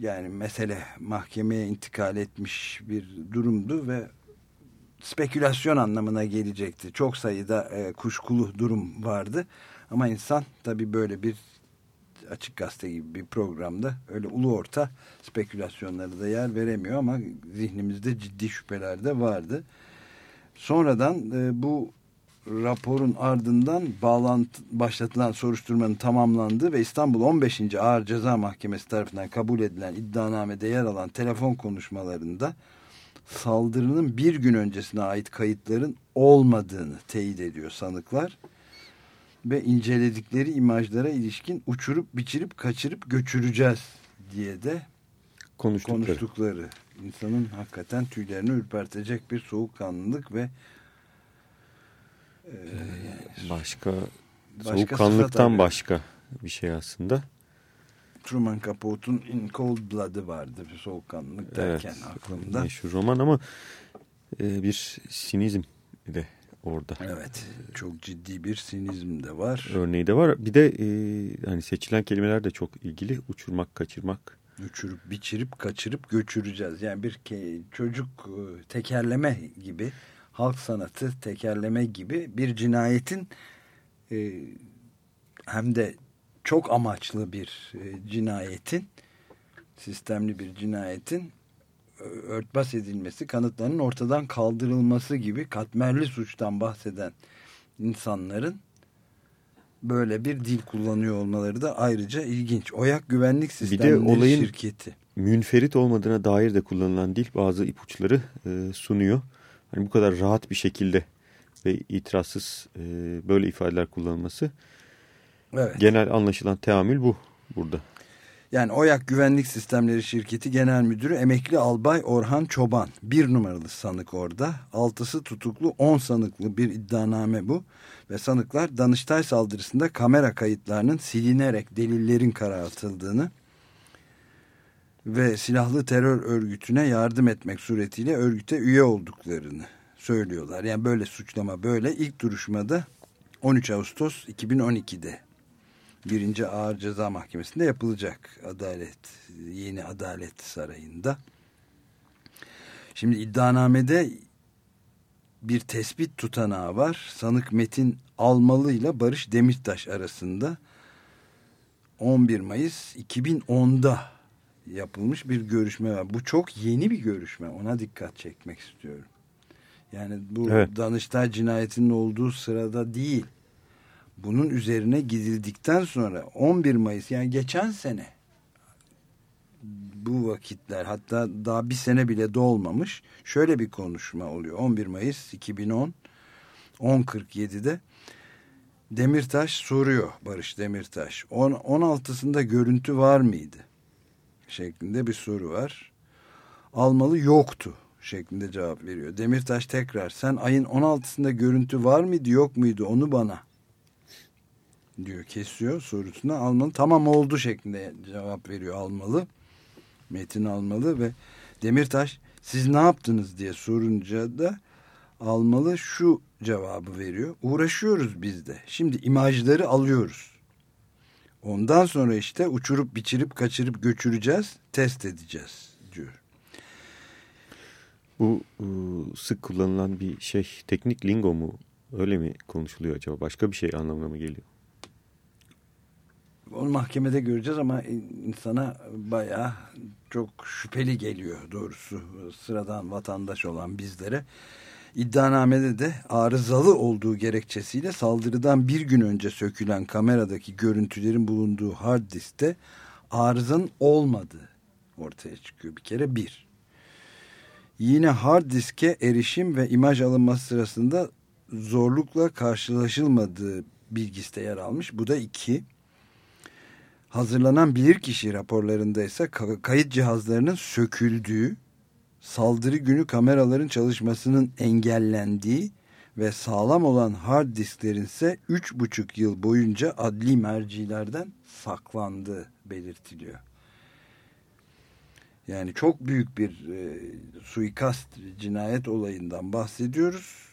yani mesele mahkemeye intikal etmiş bir durumdu ve spekülasyon anlamına gelecekti. Çok sayıda e, kuşkulu durum vardı. Ama insan tabii böyle bir açık gazete gibi bir programda öyle ulu orta spekülasyonları da yer veremiyor ama zihnimizde ciddi şüpheler de vardı. Sonradan e, bu raporun ardından bağlantı, başlatılan soruşturmanın tamamlandığı ve İstanbul 15. Ağır Ceza Mahkemesi tarafından kabul edilen iddianamede yer alan telefon konuşmalarında saldırının bir gün öncesine ait kayıtların olmadığını teyit ediyor sanıklar. ve inceledikleri imajlara ilişkin uçurup biçirip kaçırıp göçüreceğiz diye de konuştukları. konuştukları. İnsanın hakikaten tüylerini ürpertecek bir soğukkanlılık ve e, başka, soğukkanlıktan başka bir şey aslında. Truman Capote'un In Cold Blood'ı vardı bir soğukkanlılık derken evet, aklımda. Meşhur roman ama e, bir sinizm de orada. Evet. Çok ciddi bir sinizm de var. Örneği de var. Bir de e, hani seçilen kelimeler de çok ilgili. Uçurmak, kaçırmak. Uçurup, biçirip, kaçırıp göçüreceğiz. Yani bir çocuk e, tekerleme gibi, halk sanatı tekerleme gibi bir cinayetin e, hem de çok amaçlı bir e, cinayetin, sistemli bir cinayetin örtbas edilmesi, kanıtlarının ortadan kaldırılması gibi katmerli suçtan bahseden insanların böyle bir dil kullanıyor olmaları da ayrıca ilginç. Oyak Güvenlik Sistemleri bir de olayın şirketi. münferit olmadığına dair de kullanılan dil bazı ipuçları e, sunuyor. Hani bu kadar rahat bir şekilde ve itirazsız e, böyle ifadeler kullanılması evet. genel anlaşılan teamül bu burada. Yani OYAK Güvenlik Sistemleri Şirketi Genel Müdürü Emekli Albay Orhan Çoban. Bir numaralı sanık orada. Altısı tutuklu on sanıklı bir iddianame bu. Ve sanıklar Danıştay saldırısında kamera kayıtlarının silinerek delillerin karartıldığını ve silahlı terör örgütüne yardım etmek suretiyle örgüte üye olduklarını söylüyorlar. Yani böyle suçlama böyle ilk duruşmada 13 Ağustos 2012'de birinci ağır ceza mahkemesinde yapılacak adalet yeni adalet sarayında. Şimdi iddianamede bir tespit tutanağı var. Sanık Metin Almalı ile Barış Demirtaş arasında 11 Mayıs 2010'da yapılmış bir görüşme var. Bu çok yeni bir görüşme. Ona dikkat çekmek istiyorum. Yani bu evet. Danıştay cinayetinin olduğu sırada değil bunun üzerine gidildikten sonra 11 Mayıs yani geçen sene bu vakitler hatta daha bir sene bile dolmamış şöyle bir konuşma oluyor. 11 Mayıs 2010 10.47'de Demirtaş soruyor Barış Demirtaş 16'sında görüntü var mıydı şeklinde bir soru var. Almalı yoktu şeklinde cevap veriyor. Demirtaş tekrar sen ayın 16'sında görüntü var mıydı yok muydu onu bana diyor kesiyor sorusuna almalı. Tamam oldu şeklinde cevap veriyor almalı. Metin almalı ve Demirtaş siz ne yaptınız? diye sorunca da almalı şu cevabı veriyor. Uğraşıyoruz biz de. Şimdi imajları alıyoruz. Ondan sonra işte uçurup biçirip kaçırıp göçüreceğiz test edeceğiz diyor. Bu sık kullanılan bir şey teknik lingo mu? Öyle mi konuşuluyor acaba? Başka bir şey anlamına mı geliyor? Onu mahkemede göreceğiz ama insana bayağı çok şüpheli geliyor doğrusu sıradan vatandaş olan bizlere. İddianamede de arızalı olduğu gerekçesiyle saldırıdan bir gün önce sökülen kameradaki görüntülerin bulunduğu hard diskte arızanın olmadığı ortaya çıkıyor bir kere bir. Yine hard diske erişim ve imaj alınması sırasında zorlukla karşılaşılmadığı bilgisi de yer almış. Bu da iki hazırlanan bilirkişi raporlarında ise kayıt cihazlarının söküldüğü, saldırı günü kameraların çalışmasının engellendiği ve sağlam olan hard disklerin ise 3,5 yıl boyunca adli mercilerden saklandığı belirtiliyor. Yani çok büyük bir e, suikast, cinayet olayından bahsediyoruz.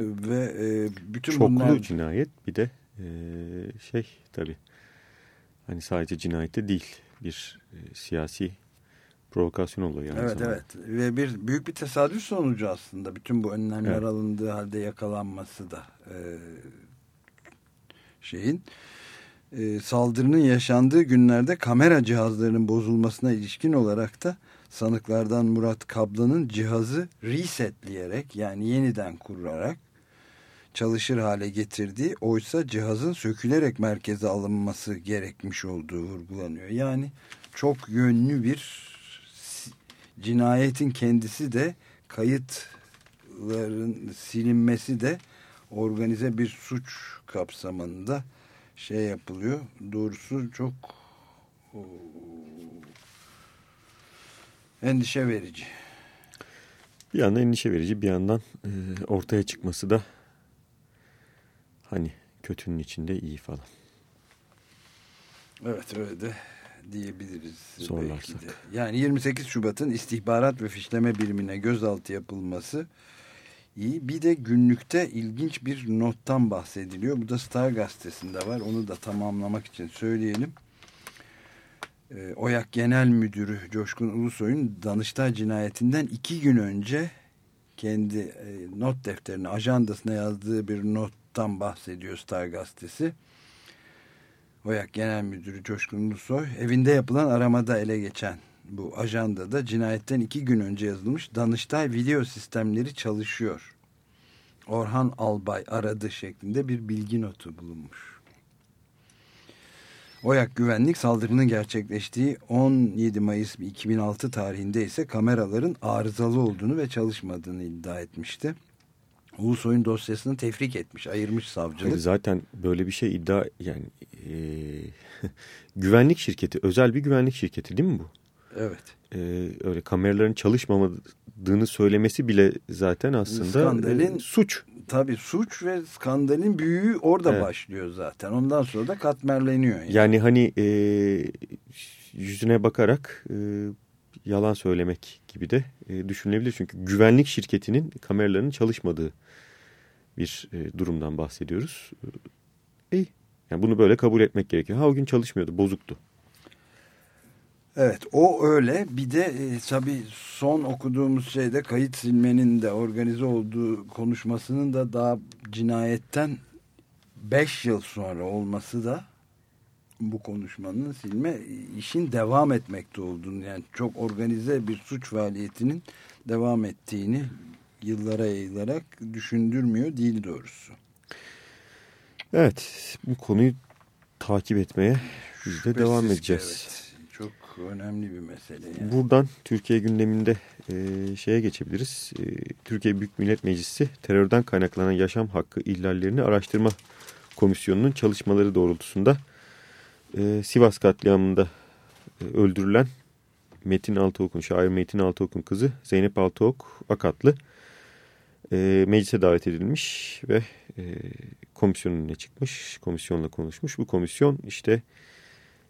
Ve e, bütün Çoklu bunlar... cinayet bir de e, şey tabii hani sadece cinayette değil bir e, siyasi provokasyon oluyor. Yani evet zamanda. evet ve bir büyük bir tesadüf sonucu aslında bütün bu önlemler evet. alındığı halde yakalanması da e, şeyin e, saldırının yaşandığı günlerde kamera cihazlarının bozulmasına ilişkin olarak da sanıklardan Murat Kablan'ın cihazı resetleyerek yani yeniden kurarak çalışır hale getirdiği oysa cihazın sökülerek merkeze alınması gerekmiş olduğu vurgulanıyor. Yani çok yönlü bir cinayetin kendisi de kayıtların silinmesi de organize bir suç kapsamında şey yapılıyor. Doğrusu çok endişe verici. Bir yandan endişe verici bir yandan ortaya çıkması da hani kötünün içinde iyi falan. Evet öyle de diyebiliriz. Zorlarsak. de. Yani 28 Şubat'ın istihbarat ve fişleme birimine gözaltı yapılması iyi. Bir de günlükte ilginç bir nottan bahsediliyor. Bu da Star gazetesinde var. Onu da tamamlamak için söyleyelim. Ee, Oyak Genel Müdürü Coşkun Ulusoy'un Danıştay cinayetinden iki gün önce kendi e, not defterine, ajandasına yazdığı bir nottan bahsediyor Star gazetesi. Oyak Genel Müdürü Coşkun Ulusoy evinde yapılan aramada ele geçen bu ajandada cinayetten iki gün önce yazılmış Danıştay video sistemleri çalışıyor. Orhan Albay aradı şeklinde bir bilgi notu bulunmuş. Oyak güvenlik saldırının gerçekleştiği 17 Mayıs 2006 tarihinde ise kameraların arızalı olduğunu ve çalışmadığını iddia etmişti. Ulusoy'un dosyasını tefrik etmiş, ayırmış savcılık. Hayır, zaten böyle bir şey iddia yani e, güvenlik şirketi, özel bir güvenlik şirketi değil mi bu? Evet. E, öyle kameraların çalışmamadığını söylemesi bile zaten aslında Skandalin, e, suç. Tabii suç ve skandalin büyüğü orada Evet. başlıyor zaten. Ondan sonra da katmerleniyor. Yani. Yani hani e, yüzüne bakarak e, yalan söylemek gibi de e, düşünülebilir. Çünkü güvenlik şirketinin kameralarının çalışmadığı bir e, durumdan bahsediyoruz. E, iyi. Yani bunu böyle kabul etmek gerekiyor. Ha o gün çalışmıyordu, bozuktu. Evet o öyle. Bir de e, tabii son okuduğumuz şeyde kayıt silmenin de organize olduğu konuşmasının da daha cinayetten 5 yıl sonra olması da bu konuşmanın silme işin devam etmekte olduğunu yani çok organize bir suç faaliyetinin devam ettiğini yıllara yayılarak düşündürmüyor değil doğrusu. Evet bu konuyu takip etmeye biz de Şüphesiz devam edeceğiz. evet. Çok önemli bir mesele. Yani. Buradan Türkiye gündeminde e, şeye geçebiliriz. E, Türkiye Büyük Millet Meclisi terörden kaynaklanan yaşam hakkı ihlallerini araştırma komisyonunun çalışmaları doğrultusunda e, Sivas katliamında e, öldürülen Metin Altıok'un, şair Metin Altıok'un kızı Zeynep Altıok Akatlı e, meclise davet edilmiş ve e, komisyonun önüne çıkmış, komisyonla konuşmuş. Bu komisyon işte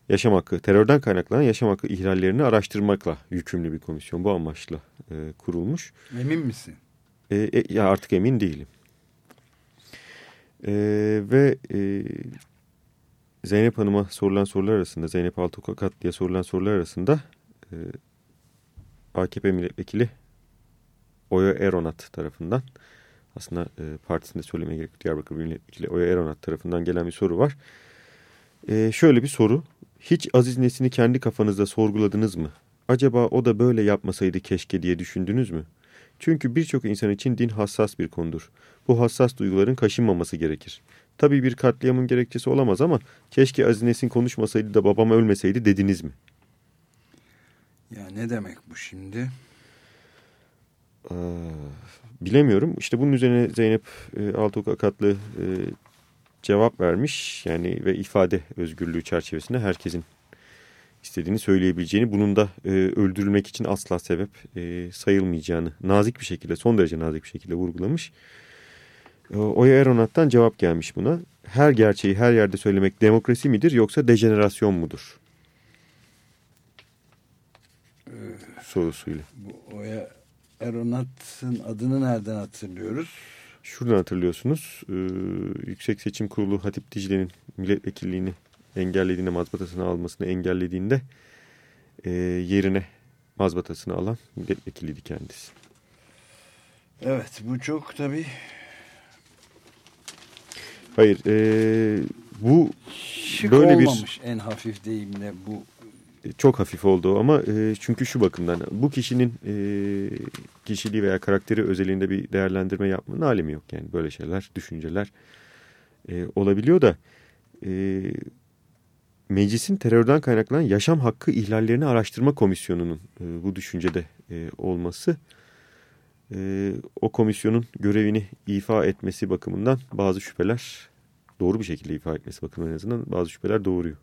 yaşam hakkı, terörden kaynaklanan yaşam hakkı ihlallerini araştırmakla yükümlü bir komisyon. Bu amaçla e, kurulmuş. Emin misin? E, e, ya artık emin değilim. E, ve e, Zeynep Hanım'a sorulan sorular arasında, Zeynep Altıokat diye sorulan sorular arasında e, AKP milletvekili Oya Eronat tarafından aslında e, partisinde söylemeye gerek yok. Diyarbakır milletvekili Oya Eronat tarafından gelen bir soru var. E, şöyle bir soru. Hiç Aziz Nesin'i kendi kafanızda sorguladınız mı? Acaba o da böyle yapmasaydı keşke diye düşündünüz mü? Çünkü birçok insan için din hassas bir konudur. Bu hassas duyguların kaşınmaması gerekir. Tabii bir katliamın gerekçesi olamaz ama keşke Aziz Nesin konuşmasaydı da babam ölmeseydi dediniz mi? Ya ne demek bu şimdi? Ee, bilemiyorum. İşte bunun üzerine Zeynep e, Altok Akatlı e, cevap vermiş. Yani ve ifade özgürlüğü çerçevesinde herkesin istediğini söyleyebileceğini, bunun da e, öldürülmek için asla sebep e, sayılmayacağını nazik bir şekilde, son derece nazik bir şekilde vurgulamış. E, Oya Eronat'tan cevap gelmiş buna. Her gerçeği her yerde söylemek demokrasi midir yoksa dejenerasyon mudur? Ee, Sorusuyla. Bu Oya Eronat'ın adını nereden hatırlıyoruz? Şuradan hatırlıyorsunuz. E, Yüksek Seçim Kurulu Hatip Dicle'nin milletvekilliğini engellediğinde, mazbatasını almasını engellediğinde e, yerine mazbatasını alan milletvekiliydi kendisi. Evet bu çok tabii Hayır, e, bu şık böyle olmamış en hafif deyimle bu. Çok hafif oldu ama e, çünkü şu bakımdan bu kişinin e, kişiliği veya karakteri özelinde bir değerlendirme yapmanın alemi yok. Yani böyle şeyler, düşünceler e, olabiliyor da e, meclisin terörden kaynaklanan yaşam hakkı ihlallerini araştırma komisyonunun e, bu düşüncede e, olması e, o komisyonun görevini ifa etmesi bakımından bazı şüpheler doğru bir şekilde ifa etmesi bakımından en azından bazı şüpheler doğuruyor.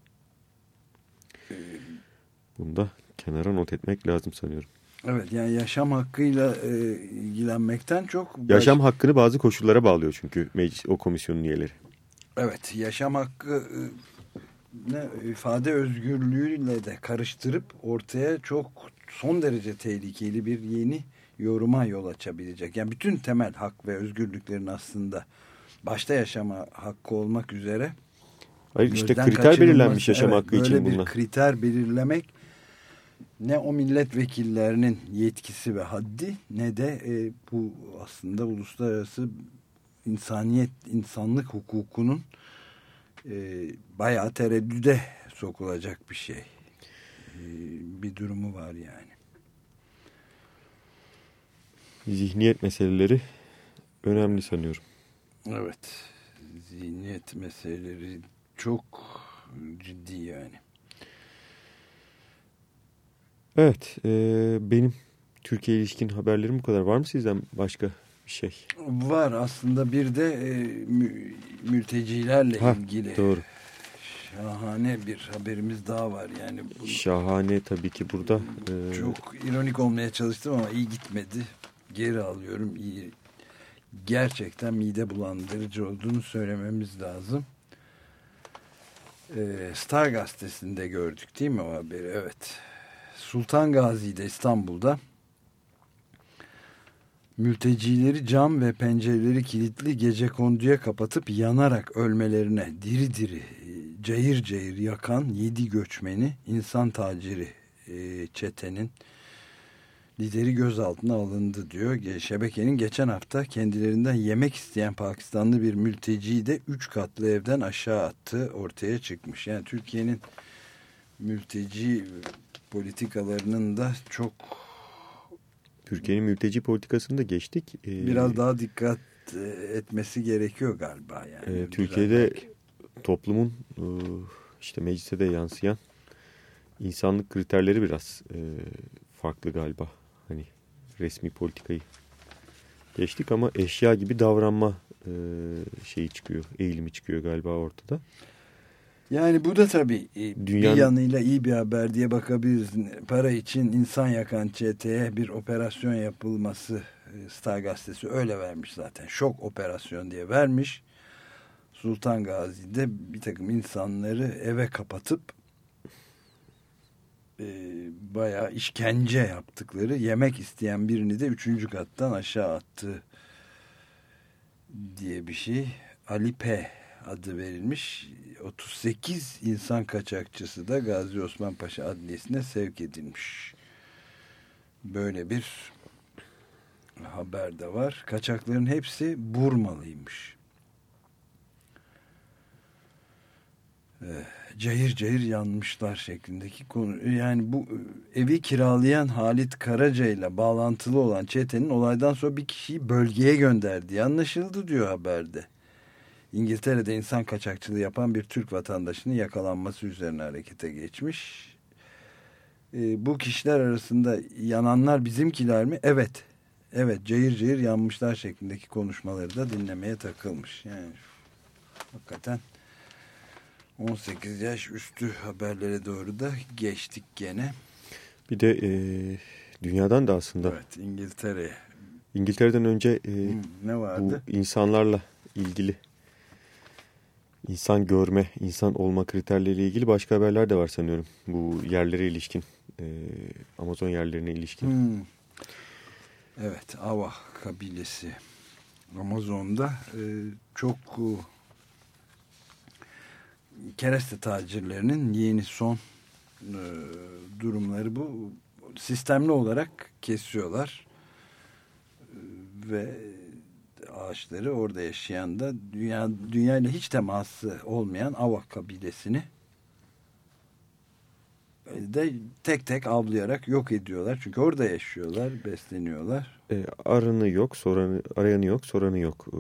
Bunu da kenara not etmek lazım sanıyorum. Evet yani yaşam hakkıyla e, ilgilenmekten çok... Yaşam hakkını bazı koşullara bağlıyor çünkü meclis, o komisyonun üyeleri. Evet yaşam hakkı e, ne, ifade özgürlüğüyle de karıştırıp ortaya çok son derece tehlikeli bir yeni yoruma yol açabilecek. Yani bütün temel hak ve özgürlüklerin aslında başta yaşama hakkı olmak üzere Hayır işte kriter belirlenmiş yaşam evet, hakkı için bunlar. Böyle bir kriter belirlemek ne o milletvekillerinin yetkisi ve haddi ne de e, bu aslında uluslararası insaniyet, insanlık hukukunun e, bayağı tereddüde sokulacak bir şey. E, bir durumu var yani. Zihniyet meseleleri önemli sanıyorum. Evet. Zihniyet meseleleri çok ciddi yani. Evet. E, benim Türkiye ilişkin haberlerim bu kadar. Var mı sizden başka bir şey? Var aslında bir de e, mü, mültecilerle ha, ilgili. Doğru. Şahane bir haberimiz daha var yani. Bu, Şahane tabii ki burada. E, çok ironik olmaya çalıştım ama iyi gitmedi. Geri alıyorum. İyi, gerçekten mide bulandırıcı olduğunu söylememiz lazım. E, Star gazetesinde gördük değil mi o haberi? Evet. Sultan Gazi'de İstanbul'da mültecileri cam ve pencereleri kilitli gece konduya kapatıp yanarak ölmelerine diri diri cayır cayır yakan yedi göçmeni insan taciri e, çetenin lideri gözaltına alındı diyor. Şebekenin geçen hafta kendilerinden yemek isteyen Pakistanlı bir mülteciyi de üç katlı evden aşağı attı ortaya çıkmış. Yani Türkiye'nin mülteci politikalarının da çok Türkiye'nin mülteci politikasını da geçtik. Ee, Biraz daha dikkat e, etmesi gerekiyor galiba. Yani. E, Türkiye'de toplumun işte meclise de yansıyan insanlık kriterleri biraz e, farklı galiba. Hani resmi politikayı geçtik ama eşya gibi davranma e, şeyi çıkıyor, eğilimi çıkıyor galiba ortada. Yani bu da tabii e, Dünyanın... bir yanıyla iyi bir haber diye bakabiliriz. Para için insan yakan çeteye bir operasyon yapılması e, Star Gazetesi öyle vermiş zaten. Şok operasyon diye vermiş. Sultan Gazi'de bir takım insanları eve kapatıp e, bayağı işkence yaptıkları yemek isteyen birini de üçüncü kattan aşağı attı diye bir şey. Ali P adı verilmiş 38 insan kaçakçısı da Gazi Osman Paşa Adliyesi'ne sevk edilmiş. Böyle bir haber de var. Kaçakların hepsi Burmalıymış. Ee, cayır cayır yanmışlar şeklindeki konu. Yani bu evi kiralayan Halit Karaca ile bağlantılı olan çetenin olaydan sonra bir kişiyi bölgeye gönderdiği anlaşıldı diyor haberde. İngiltere'de insan kaçakçılığı yapan bir Türk vatandaşının yakalanması üzerine harekete geçmiş. E, bu kişiler arasında yananlar bizimkiler mi? Evet. Evet cayır cayır yanmışlar şeklindeki konuşmaları da dinlemeye takılmış. Yani hakikaten 18 yaş üstü haberlere doğru da geçtik gene. Bir de e, dünyadan da aslında. Evet İngiltere. İngiltere'den önce e, ne vardı? bu insanlarla ilgili insan görme, insan olma kriterleriyle ilgili başka haberler de var sanıyorum. Bu yerlere ilişkin, e, Amazon yerlerine ilişkin. Hmm. Evet, Ava kabilesi Amazon'da e, çok e, kereste tacirlerinin yeni son e, durumları bu. Sistemli olarak kesiyorlar e, ve ağaçları orada yaşayan da dünya, dünya ile hiç teması olmayan Avak kabilesini de tek tek avlayarak yok ediyorlar. Çünkü orada yaşıyorlar, besleniyorlar. E, arını yok, soranı, arayanı yok, soranı yok e,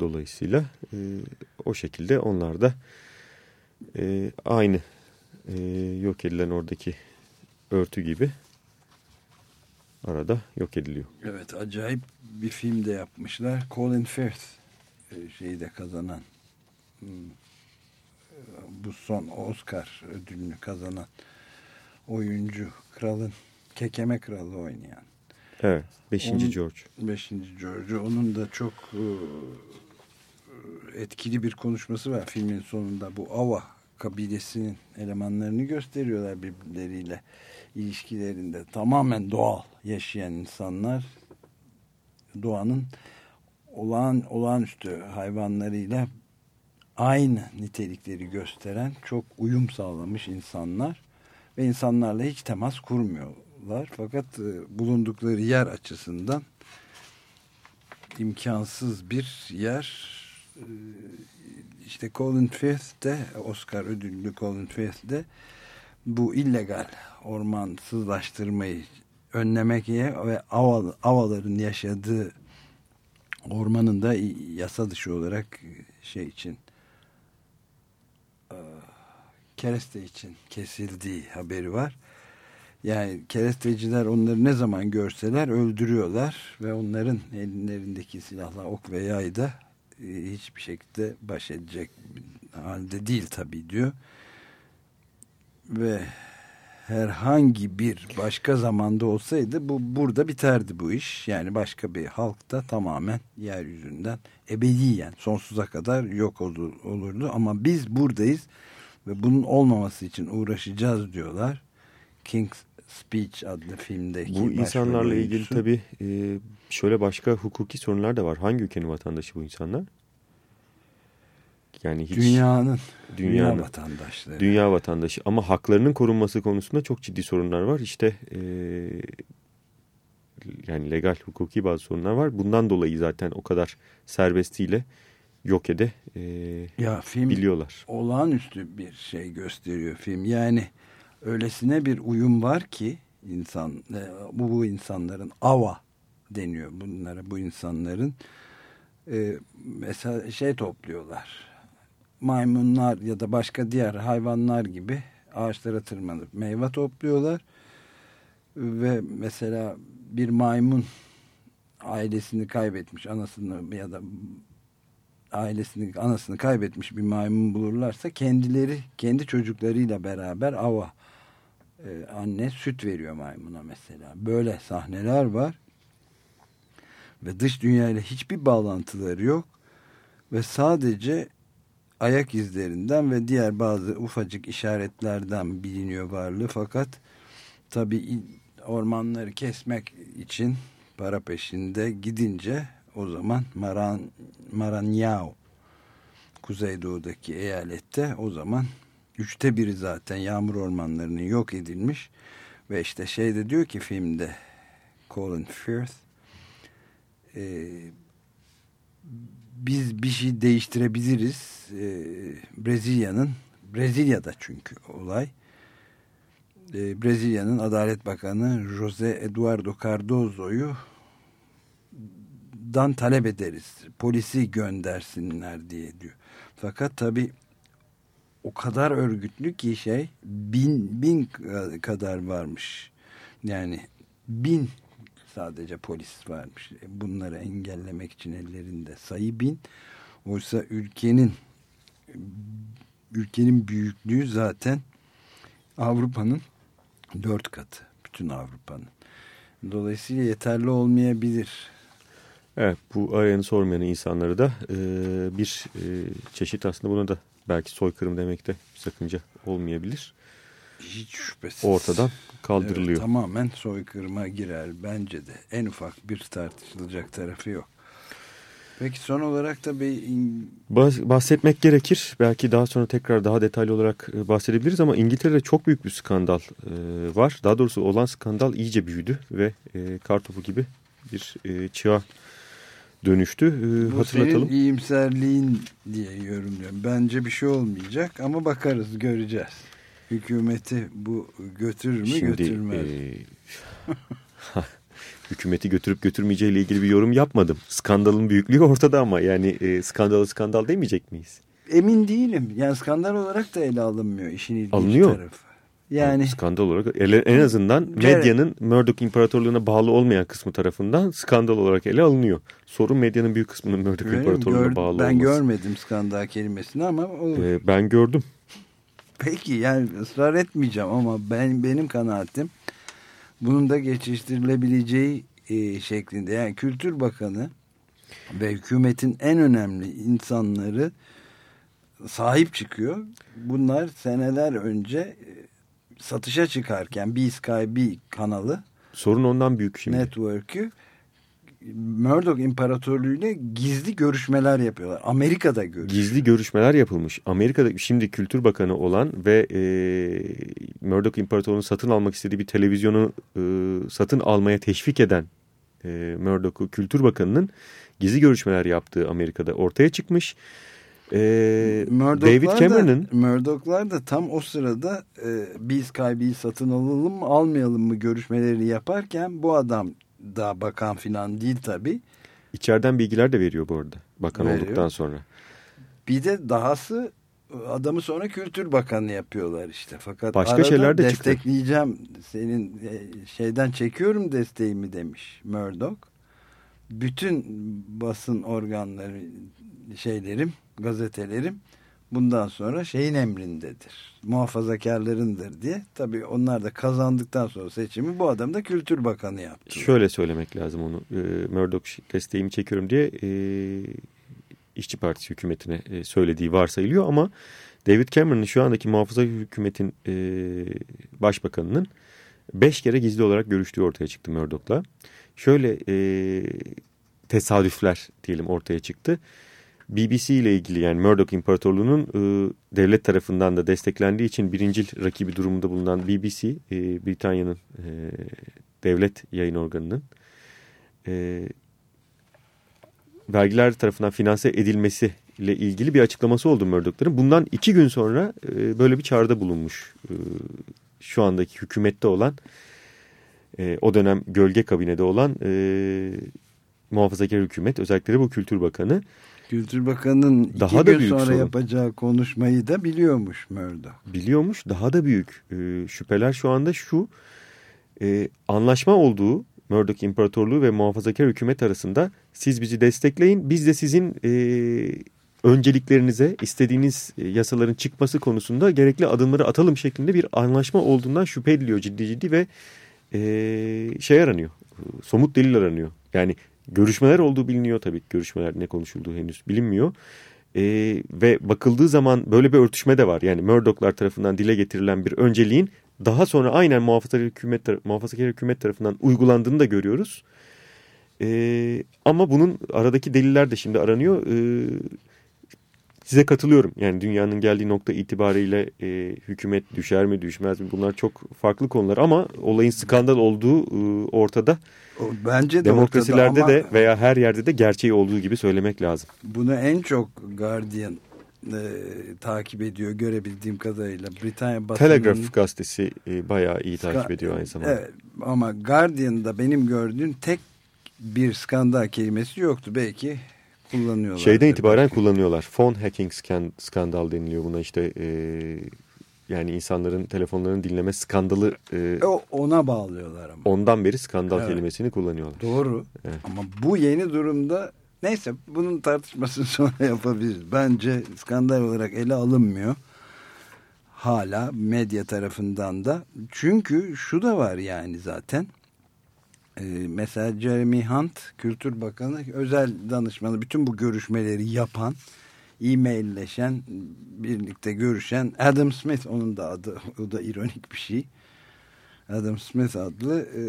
dolayısıyla. E, o şekilde onlar da e, aynı e, yok edilen oradaki örtü gibi arada yok ediliyor. Evet acayip bir film de yapmışlar. Colin Firth e, şeyi de kazanan hmm, bu son Oscar ödülünü kazanan oyuncu kralın kekeme kralı oynayan. Evet. Beşinci Onun, George. Beşinci George. Onun da çok e, etkili bir konuşması var filmin sonunda. Bu Ava kabilesinin elemanlarını gösteriyorlar birbirleriyle ilişkilerinde. Tamamen doğal yaşayan insanlar doğanın olağan, olağanüstü hayvanlarıyla aynı nitelikleri gösteren çok uyum sağlamış insanlar ve insanlarla hiç temas kurmuyorlar. Fakat e, bulundukları yer açısından imkansız bir yer. E, işte Colin Firth de Oscar ödüllü Colin Firth de bu illegal ormansızlaştırmayı önlemek ve aval, avaların yaşadığı ormanın da yasa dışı olarak şey için kereste için kesildiği haberi var. Yani keresteciler onları ne zaman görseler öldürüyorlar ve onların ellerindeki silahla ok ve yay da hiçbir şekilde baş edecek halde değil tabii diyor. Ve herhangi bir başka zamanda olsaydı bu burada biterdi bu iş. Yani başka bir halkta tamamen yeryüzünden ebediyen sonsuza kadar yok olur, olurdu. Ama biz buradayız ve bunun olmaması için uğraşacağız diyorlar. King's Speech adlı filmdeki Bu insanlarla ilgili tabii e, şöyle başka hukuki sorunlar da var. Hangi ülkenin vatandaşı bu insanlar? Yani hiç dünyanın, dünyanın dünya vatandaşları. Dünya vatandaşı ama haklarının korunması konusunda çok ciddi sorunlar var. İşte e, yani legal hukuki bazı sorunlar var. Bundan dolayı zaten o kadar serbestiyle yok ede e, ya film biliyorlar. Olağanüstü bir şey gösteriyor film. Yani öylesine bir uyum var ki insan e, bu, bu insanların ava deniyor bunlara bu insanların e, mesela şey topluyorlar maymunlar ya da başka diğer hayvanlar gibi ağaçlara tırmanıp meyve topluyorlar. Ve mesela bir maymun ailesini kaybetmiş anasını ya da ailesini anasını kaybetmiş bir maymun bulurlarsa kendileri kendi çocuklarıyla beraber ava e, anne süt veriyor maymuna mesela. Böyle sahneler var. Ve dış dünyayla hiçbir bağlantıları yok. Ve sadece ayak izlerinden ve diğer bazı ufacık işaretlerden biliniyor varlığı. Fakat tabi ormanları kesmek için para peşinde gidince o zaman Maran, Maranyao Kuzeydoğu'daki eyalette o zaman üçte biri zaten yağmur ormanlarının yok edilmiş. Ve işte şey de diyor ki filmde Colin Firth e, biz bir şey değiştirebiliriz e, Brezilya'nın Brezilya'da çünkü olay e, Brezilya'nın Adalet Bakanı Jose Eduardo Cardozo'yu dan talep ederiz. Polisi göndersinler diye diyor. Fakat tabi o kadar örgütlü ki şey bin, bin kadar varmış. Yani bin sadece polis varmış. Bunları engellemek için ellerinde sayı bin. Oysa ülkenin ülkenin büyüklüğü zaten Avrupa'nın dört katı. Bütün Avrupa'nın. Dolayısıyla yeterli olmayabilir. Evet bu arayanı sormayan insanları da e, bir e, çeşit aslında buna da belki soykırım demekte sakınca olmayabilir. Hiç şüphesiz. Ortadan kaldırılıyor. Evet, tamamen soykırıma girer bence de. En ufak bir tartışılacak tarafı yok. Peki son olarak da bir... Bahsetmek gerekir. Belki daha sonra tekrar daha detaylı olarak e, bahsedebiliriz ama İngiltere'de çok büyük bir skandal e, var. Daha doğrusu olan skandal iyice büyüdü ve e, kartopu gibi bir çığa dönüştü. Bu hatırlatalım. senin iyimserliğin diye yorumluyorum. Bence bir şey olmayacak ama bakarız göreceğiz. Hükümeti bu götürür mü Şimdi, götürmez. E, hükümeti götürüp götürmeyeceği ile ilgili bir yorum yapmadım. Skandalın büyüklüğü ortada ama yani e, skandalı skandal demeyecek miyiz? Emin değilim. Yani skandal olarak da ele alınmıyor işin ilginç Alınıyor. tarafı. Yani skandal olarak ele, en azından medyanın Murdoch İmparatorluğu'na bağlı olmayan kısmı tarafından skandal olarak ele alınıyor. Sorun medyanın büyük kısmının Murdoch İmparatorluğu'na gör, bağlı ben olması. Ben görmedim skandal kelimesini ama olur. Ee, ben gördüm. Peki yani ısrar etmeyeceğim ama ben benim kanaatim bunun da geçiştirilebileceği e, şeklinde. Yani Kültür Bakanı ve hükümetin en önemli insanları sahip çıkıyor. Bunlar seneler önce e, satışa çıkarken B Sky B kanalı sorun ondan büyük şimdi. Network'ü Murdoch İmparatorluğu ile gizli görüşmeler yapıyorlar. Amerika'da görüşüyor. Gizli görüşmeler yapılmış. Amerika'da şimdi Kültür Bakanı olan ve e, Murdoch İmparatorluğu'nun satın almak istediği bir televizyonu e, satın almaya teşvik eden e, Murdoch'u Kültür Bakanı'nın gizli görüşmeler yaptığı Amerika'da ortaya çıkmış. E, David Cameron'ın Murdoch'lar da tam o sırada e, biz Skype'i satın alalım mı almayalım mı görüşmeleri yaparken bu adam da bakan filan değil tabi. İçeriden bilgiler de veriyor bu arada bakan veriyor. olduktan sonra. Bir de dahası adamı sonra Kültür Bakanı yapıyorlar işte. Fakat başka şeyler de destekleyeceğim çıktı. senin şeyden çekiyorum desteğimi demiş Murdoch. Bütün basın organları şeylerim gazetelerim bundan sonra şeyin emrindedir. Muhafazakarlarındır diye. Tabii onlar da kazandıktan sonra seçimi bu adam da Kültür Bakanı yaptı. Şöyle söylemek lazım onu. E, Murdoch desteğimi çekiyorum diye e, İşçi Partisi hükümetine e, söylediği varsayılıyor ama David Cameron'ın şu andaki muhafaza hükümetin e, başbakanının beş kere gizli olarak görüştüğü ortaya çıktı Murdoch'la. Şöyle e, tesadüfler diyelim ortaya çıktı. BBC ile ilgili yani Murdoch İmparatorluğu'nun e, devlet tarafından da desteklendiği için birincil rakibi durumunda bulunan BBC, e, Britanya'nın e, devlet yayın organının e, vergiler tarafından finanse edilmesi ile ilgili bir açıklaması oldu Murdoch'ların. Bundan iki gün sonra e, böyle bir çağrıda bulunmuş e, şu andaki hükümette olan e, o dönem gölge kabinede olan e, muhafazakar hükümet özellikle bu Kültür Bakanı Kültür Bakanı'nın daha iki da gün büyük sonra sorun. yapacağı konuşmayı da biliyormuş Murdoch. Biliyormuş daha da büyük e, şüpheler şu anda şu e, anlaşma olduğu Murdoch İmparatorluğu ve muhafazakar hükümet arasında siz bizi destekleyin biz de sizin e, önceliklerinize istediğiniz e, yasaların çıkması konusunda gerekli adımları atalım şeklinde bir anlaşma olduğundan şüphe ediliyor ciddi ciddi ve e, şey aranıyor somut delil aranıyor. Yani Görüşmeler olduğu biliniyor tabii. Görüşmeler ne konuşulduğu henüz bilinmiyor. Ee, ve bakıldığı zaman böyle bir örtüşme de var. Yani Murdoch'lar tarafından dile getirilen bir önceliğin daha sonra aynen muhafazakar hükümet, muhafazakar hükümet tarafından uygulandığını da görüyoruz. Ee, ama bunun aradaki deliller de şimdi aranıyor. Ee, size katılıyorum. Yani dünyanın geldiği nokta itibariyle e, hükümet düşer mi düşmez mi bunlar çok farklı konular ama olayın skandal olduğu e, ortada. Bence de Demokrasilerde ortada de veya her yerde de gerçeği olduğu gibi söylemek lazım. Bunu en çok Guardian e, takip ediyor görebildiğim kadarıyla. Britanya basının... Telegraph gazetesi e, bayağı iyi takip ediyor aynı zamanda. Evet ama Guardian'da benim gördüğüm tek bir skandal kelimesi yoktu. Belki kullanıyorlar. Şeyden itibaren belki. kullanıyorlar. Phone hacking skandal deniliyor buna işte e, yani insanların telefonlarını dinleme skandalı. E, o, ona bağlıyorlar ama. Ondan beri skandal evet. kelimesini kullanıyorlar. Doğru evet. ama bu yeni durumda neyse bunun tartışmasını sonra yapabiliriz. Bence skandal olarak ele alınmıyor. Hala medya tarafından da. Çünkü şu da var yani zaten mesela Jeremy Hunt Kültür Bakanı özel danışmanı bütün bu görüşmeleri yapan e-mailleşen birlikte görüşen Adam Smith. Onun da adı o da ironik bir şey. Adam Smith adlı e,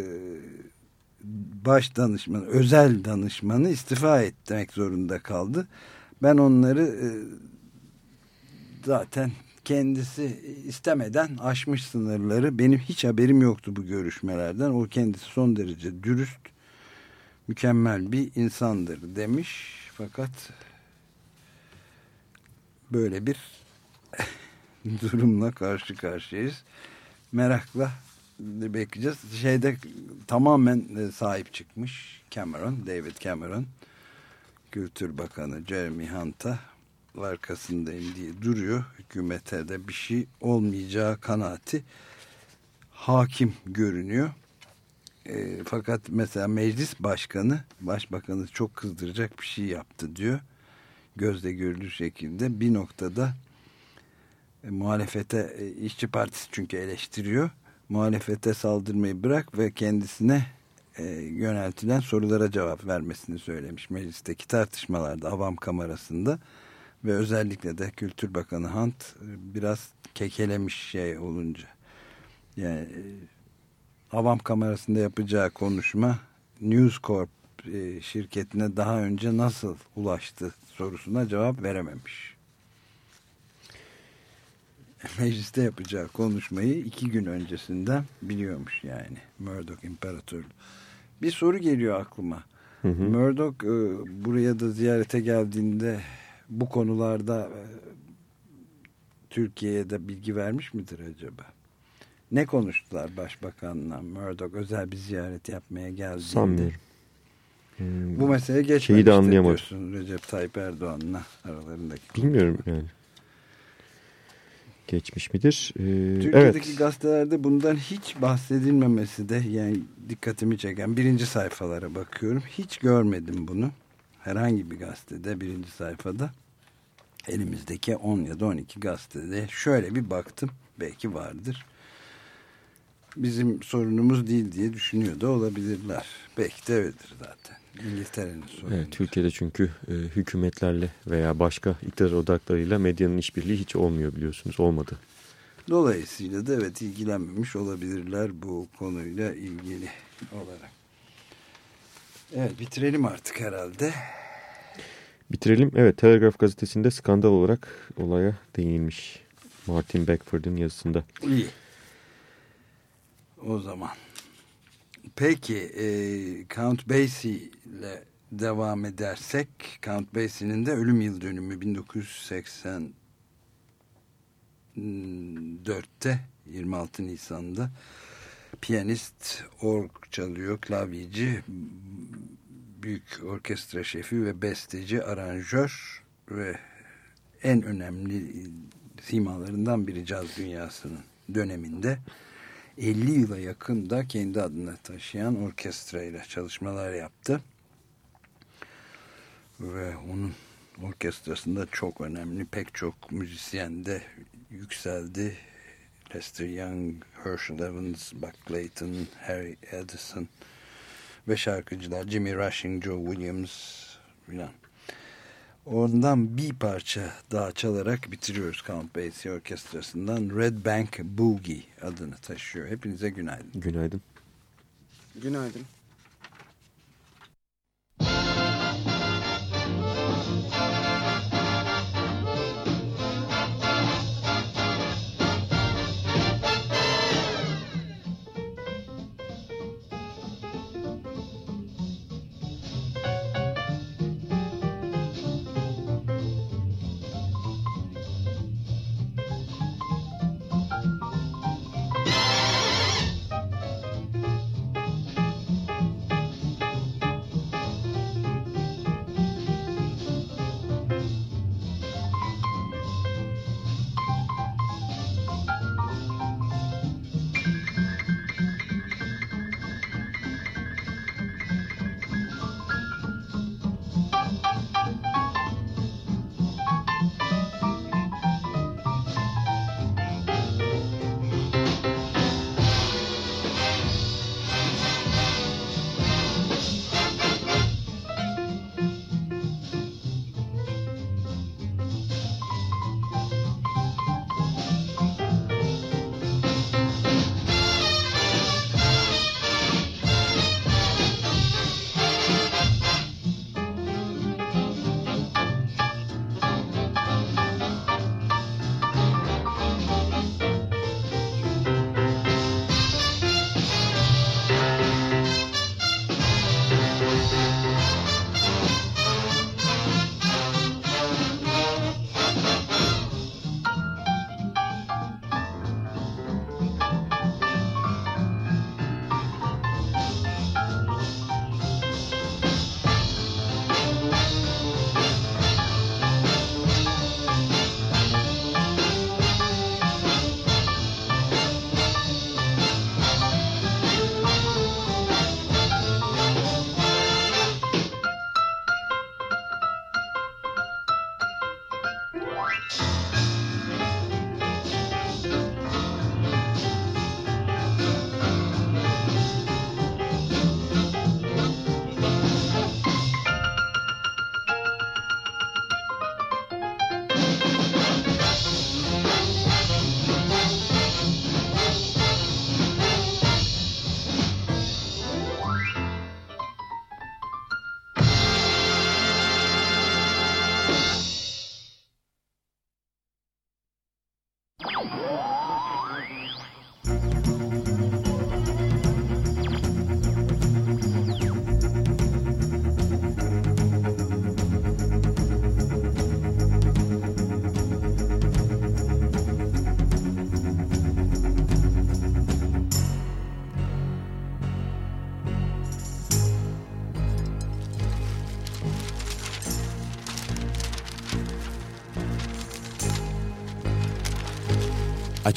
baş danışmanı özel danışmanı istifa etmek zorunda kaldı. Ben onları e, zaten kendisi istemeden aşmış sınırları. Benim hiç haberim yoktu bu görüşmelerden. O kendisi son derece dürüst, mükemmel bir insandır demiş. Fakat böyle bir durumla karşı karşıyayız. Merakla bekleyeceğiz. Şeyde tamamen sahip çıkmış Cameron, David Cameron, Kültür Bakanı Jeremy Hunt'a arkasındayım diye duruyor. Hükümete de bir şey olmayacağı kanaati hakim görünüyor. E, fakat mesela meclis başkanı başbakanı çok kızdıracak bir şey yaptı diyor. Gözle görülür şekilde bir noktada e, muhalefete e, işçi partisi çünkü eleştiriyor. Muhalefete saldırmayı bırak ve kendisine e, yöneltilen sorulara cevap vermesini söylemiş meclisteki tartışmalarda avam kamerasında ve özellikle de Kültür Bakanı Hunt e, biraz kekelemiş şey olunca yani e, avam kamerasında yapacağı konuşma News Corp e, şirketine daha önce nasıl ulaştı sorusuna cevap verememiş. Mecliste yapacağı konuşmayı iki gün öncesinden biliyormuş yani Murdoch İmparatorluğu. Bir soru geliyor aklıma. Hı hı. Murdoch buraya da ziyarete geldiğinde bu konularda e, Türkiye'ye de bilgi vermiş midir acaba? Ne konuştular başbakanla Murdoch özel bir ziyaret yapmaya geldiğinde? Sanmıyorum. Hmm, bu mesele geçmemiştir Şeyi de anlayamadım. diyorsun Recep Tayyip Erdoğan'la aralarındaki. Bilmiyorum yani. Geçmiş midir? Ee, Türkiye'deki evet. gazetelerde bundan hiç bahsedilmemesi de yani dikkatimi çeken birinci sayfalara bakıyorum. Hiç görmedim bunu. Herhangi bir gazetede birinci sayfada elimizdeki 10 ya da 12 gazetede şöyle bir baktım. Belki vardır bizim sorunumuz değil diye düşünüyor da olabilirler. Belki de öyledir zaten. İngiltere'nin sorunu. Evet, Türkiye'de çünkü e, hükümetlerle veya başka iktidar odaklarıyla medyanın işbirliği hiç olmuyor biliyorsunuz. Olmadı. Dolayısıyla da evet ilgilenmemiş olabilirler bu konuyla ilgili olarak. Evet bitirelim artık herhalde. Bitirelim. Evet Telegraph gazetesinde skandal olarak olaya değinilmiş. Martin Beckford'un yazısında. İyi. O zaman. Peki e, Count Basie ile devam edersek Count Basie'nin de ölüm yıl dönümü 1984'te 26 Nisan'da piyanist, org çalıyor, klavyeci, büyük orkestra şefi ve besteci, aranjör ve en önemli simalarından biri caz dünyasının döneminde 50 yıla yakın da kendi adını taşıyan orkestra ile çalışmalar yaptı. Ve onun orkestrasında çok önemli pek çok müzisyen de yükseldi. Lester Young, Herschel Evans, Buck Clayton, Harry Edison ve şarkıcılar Jimmy Rushing, Joe Williams filan. Ondan bir parça daha çalarak bitiriyoruz Count Basie Orkestrası'ndan. Red Bank Boogie adını taşıyor. Hepinize günaydın. Günaydın. Günaydın.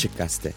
Açık Gazete.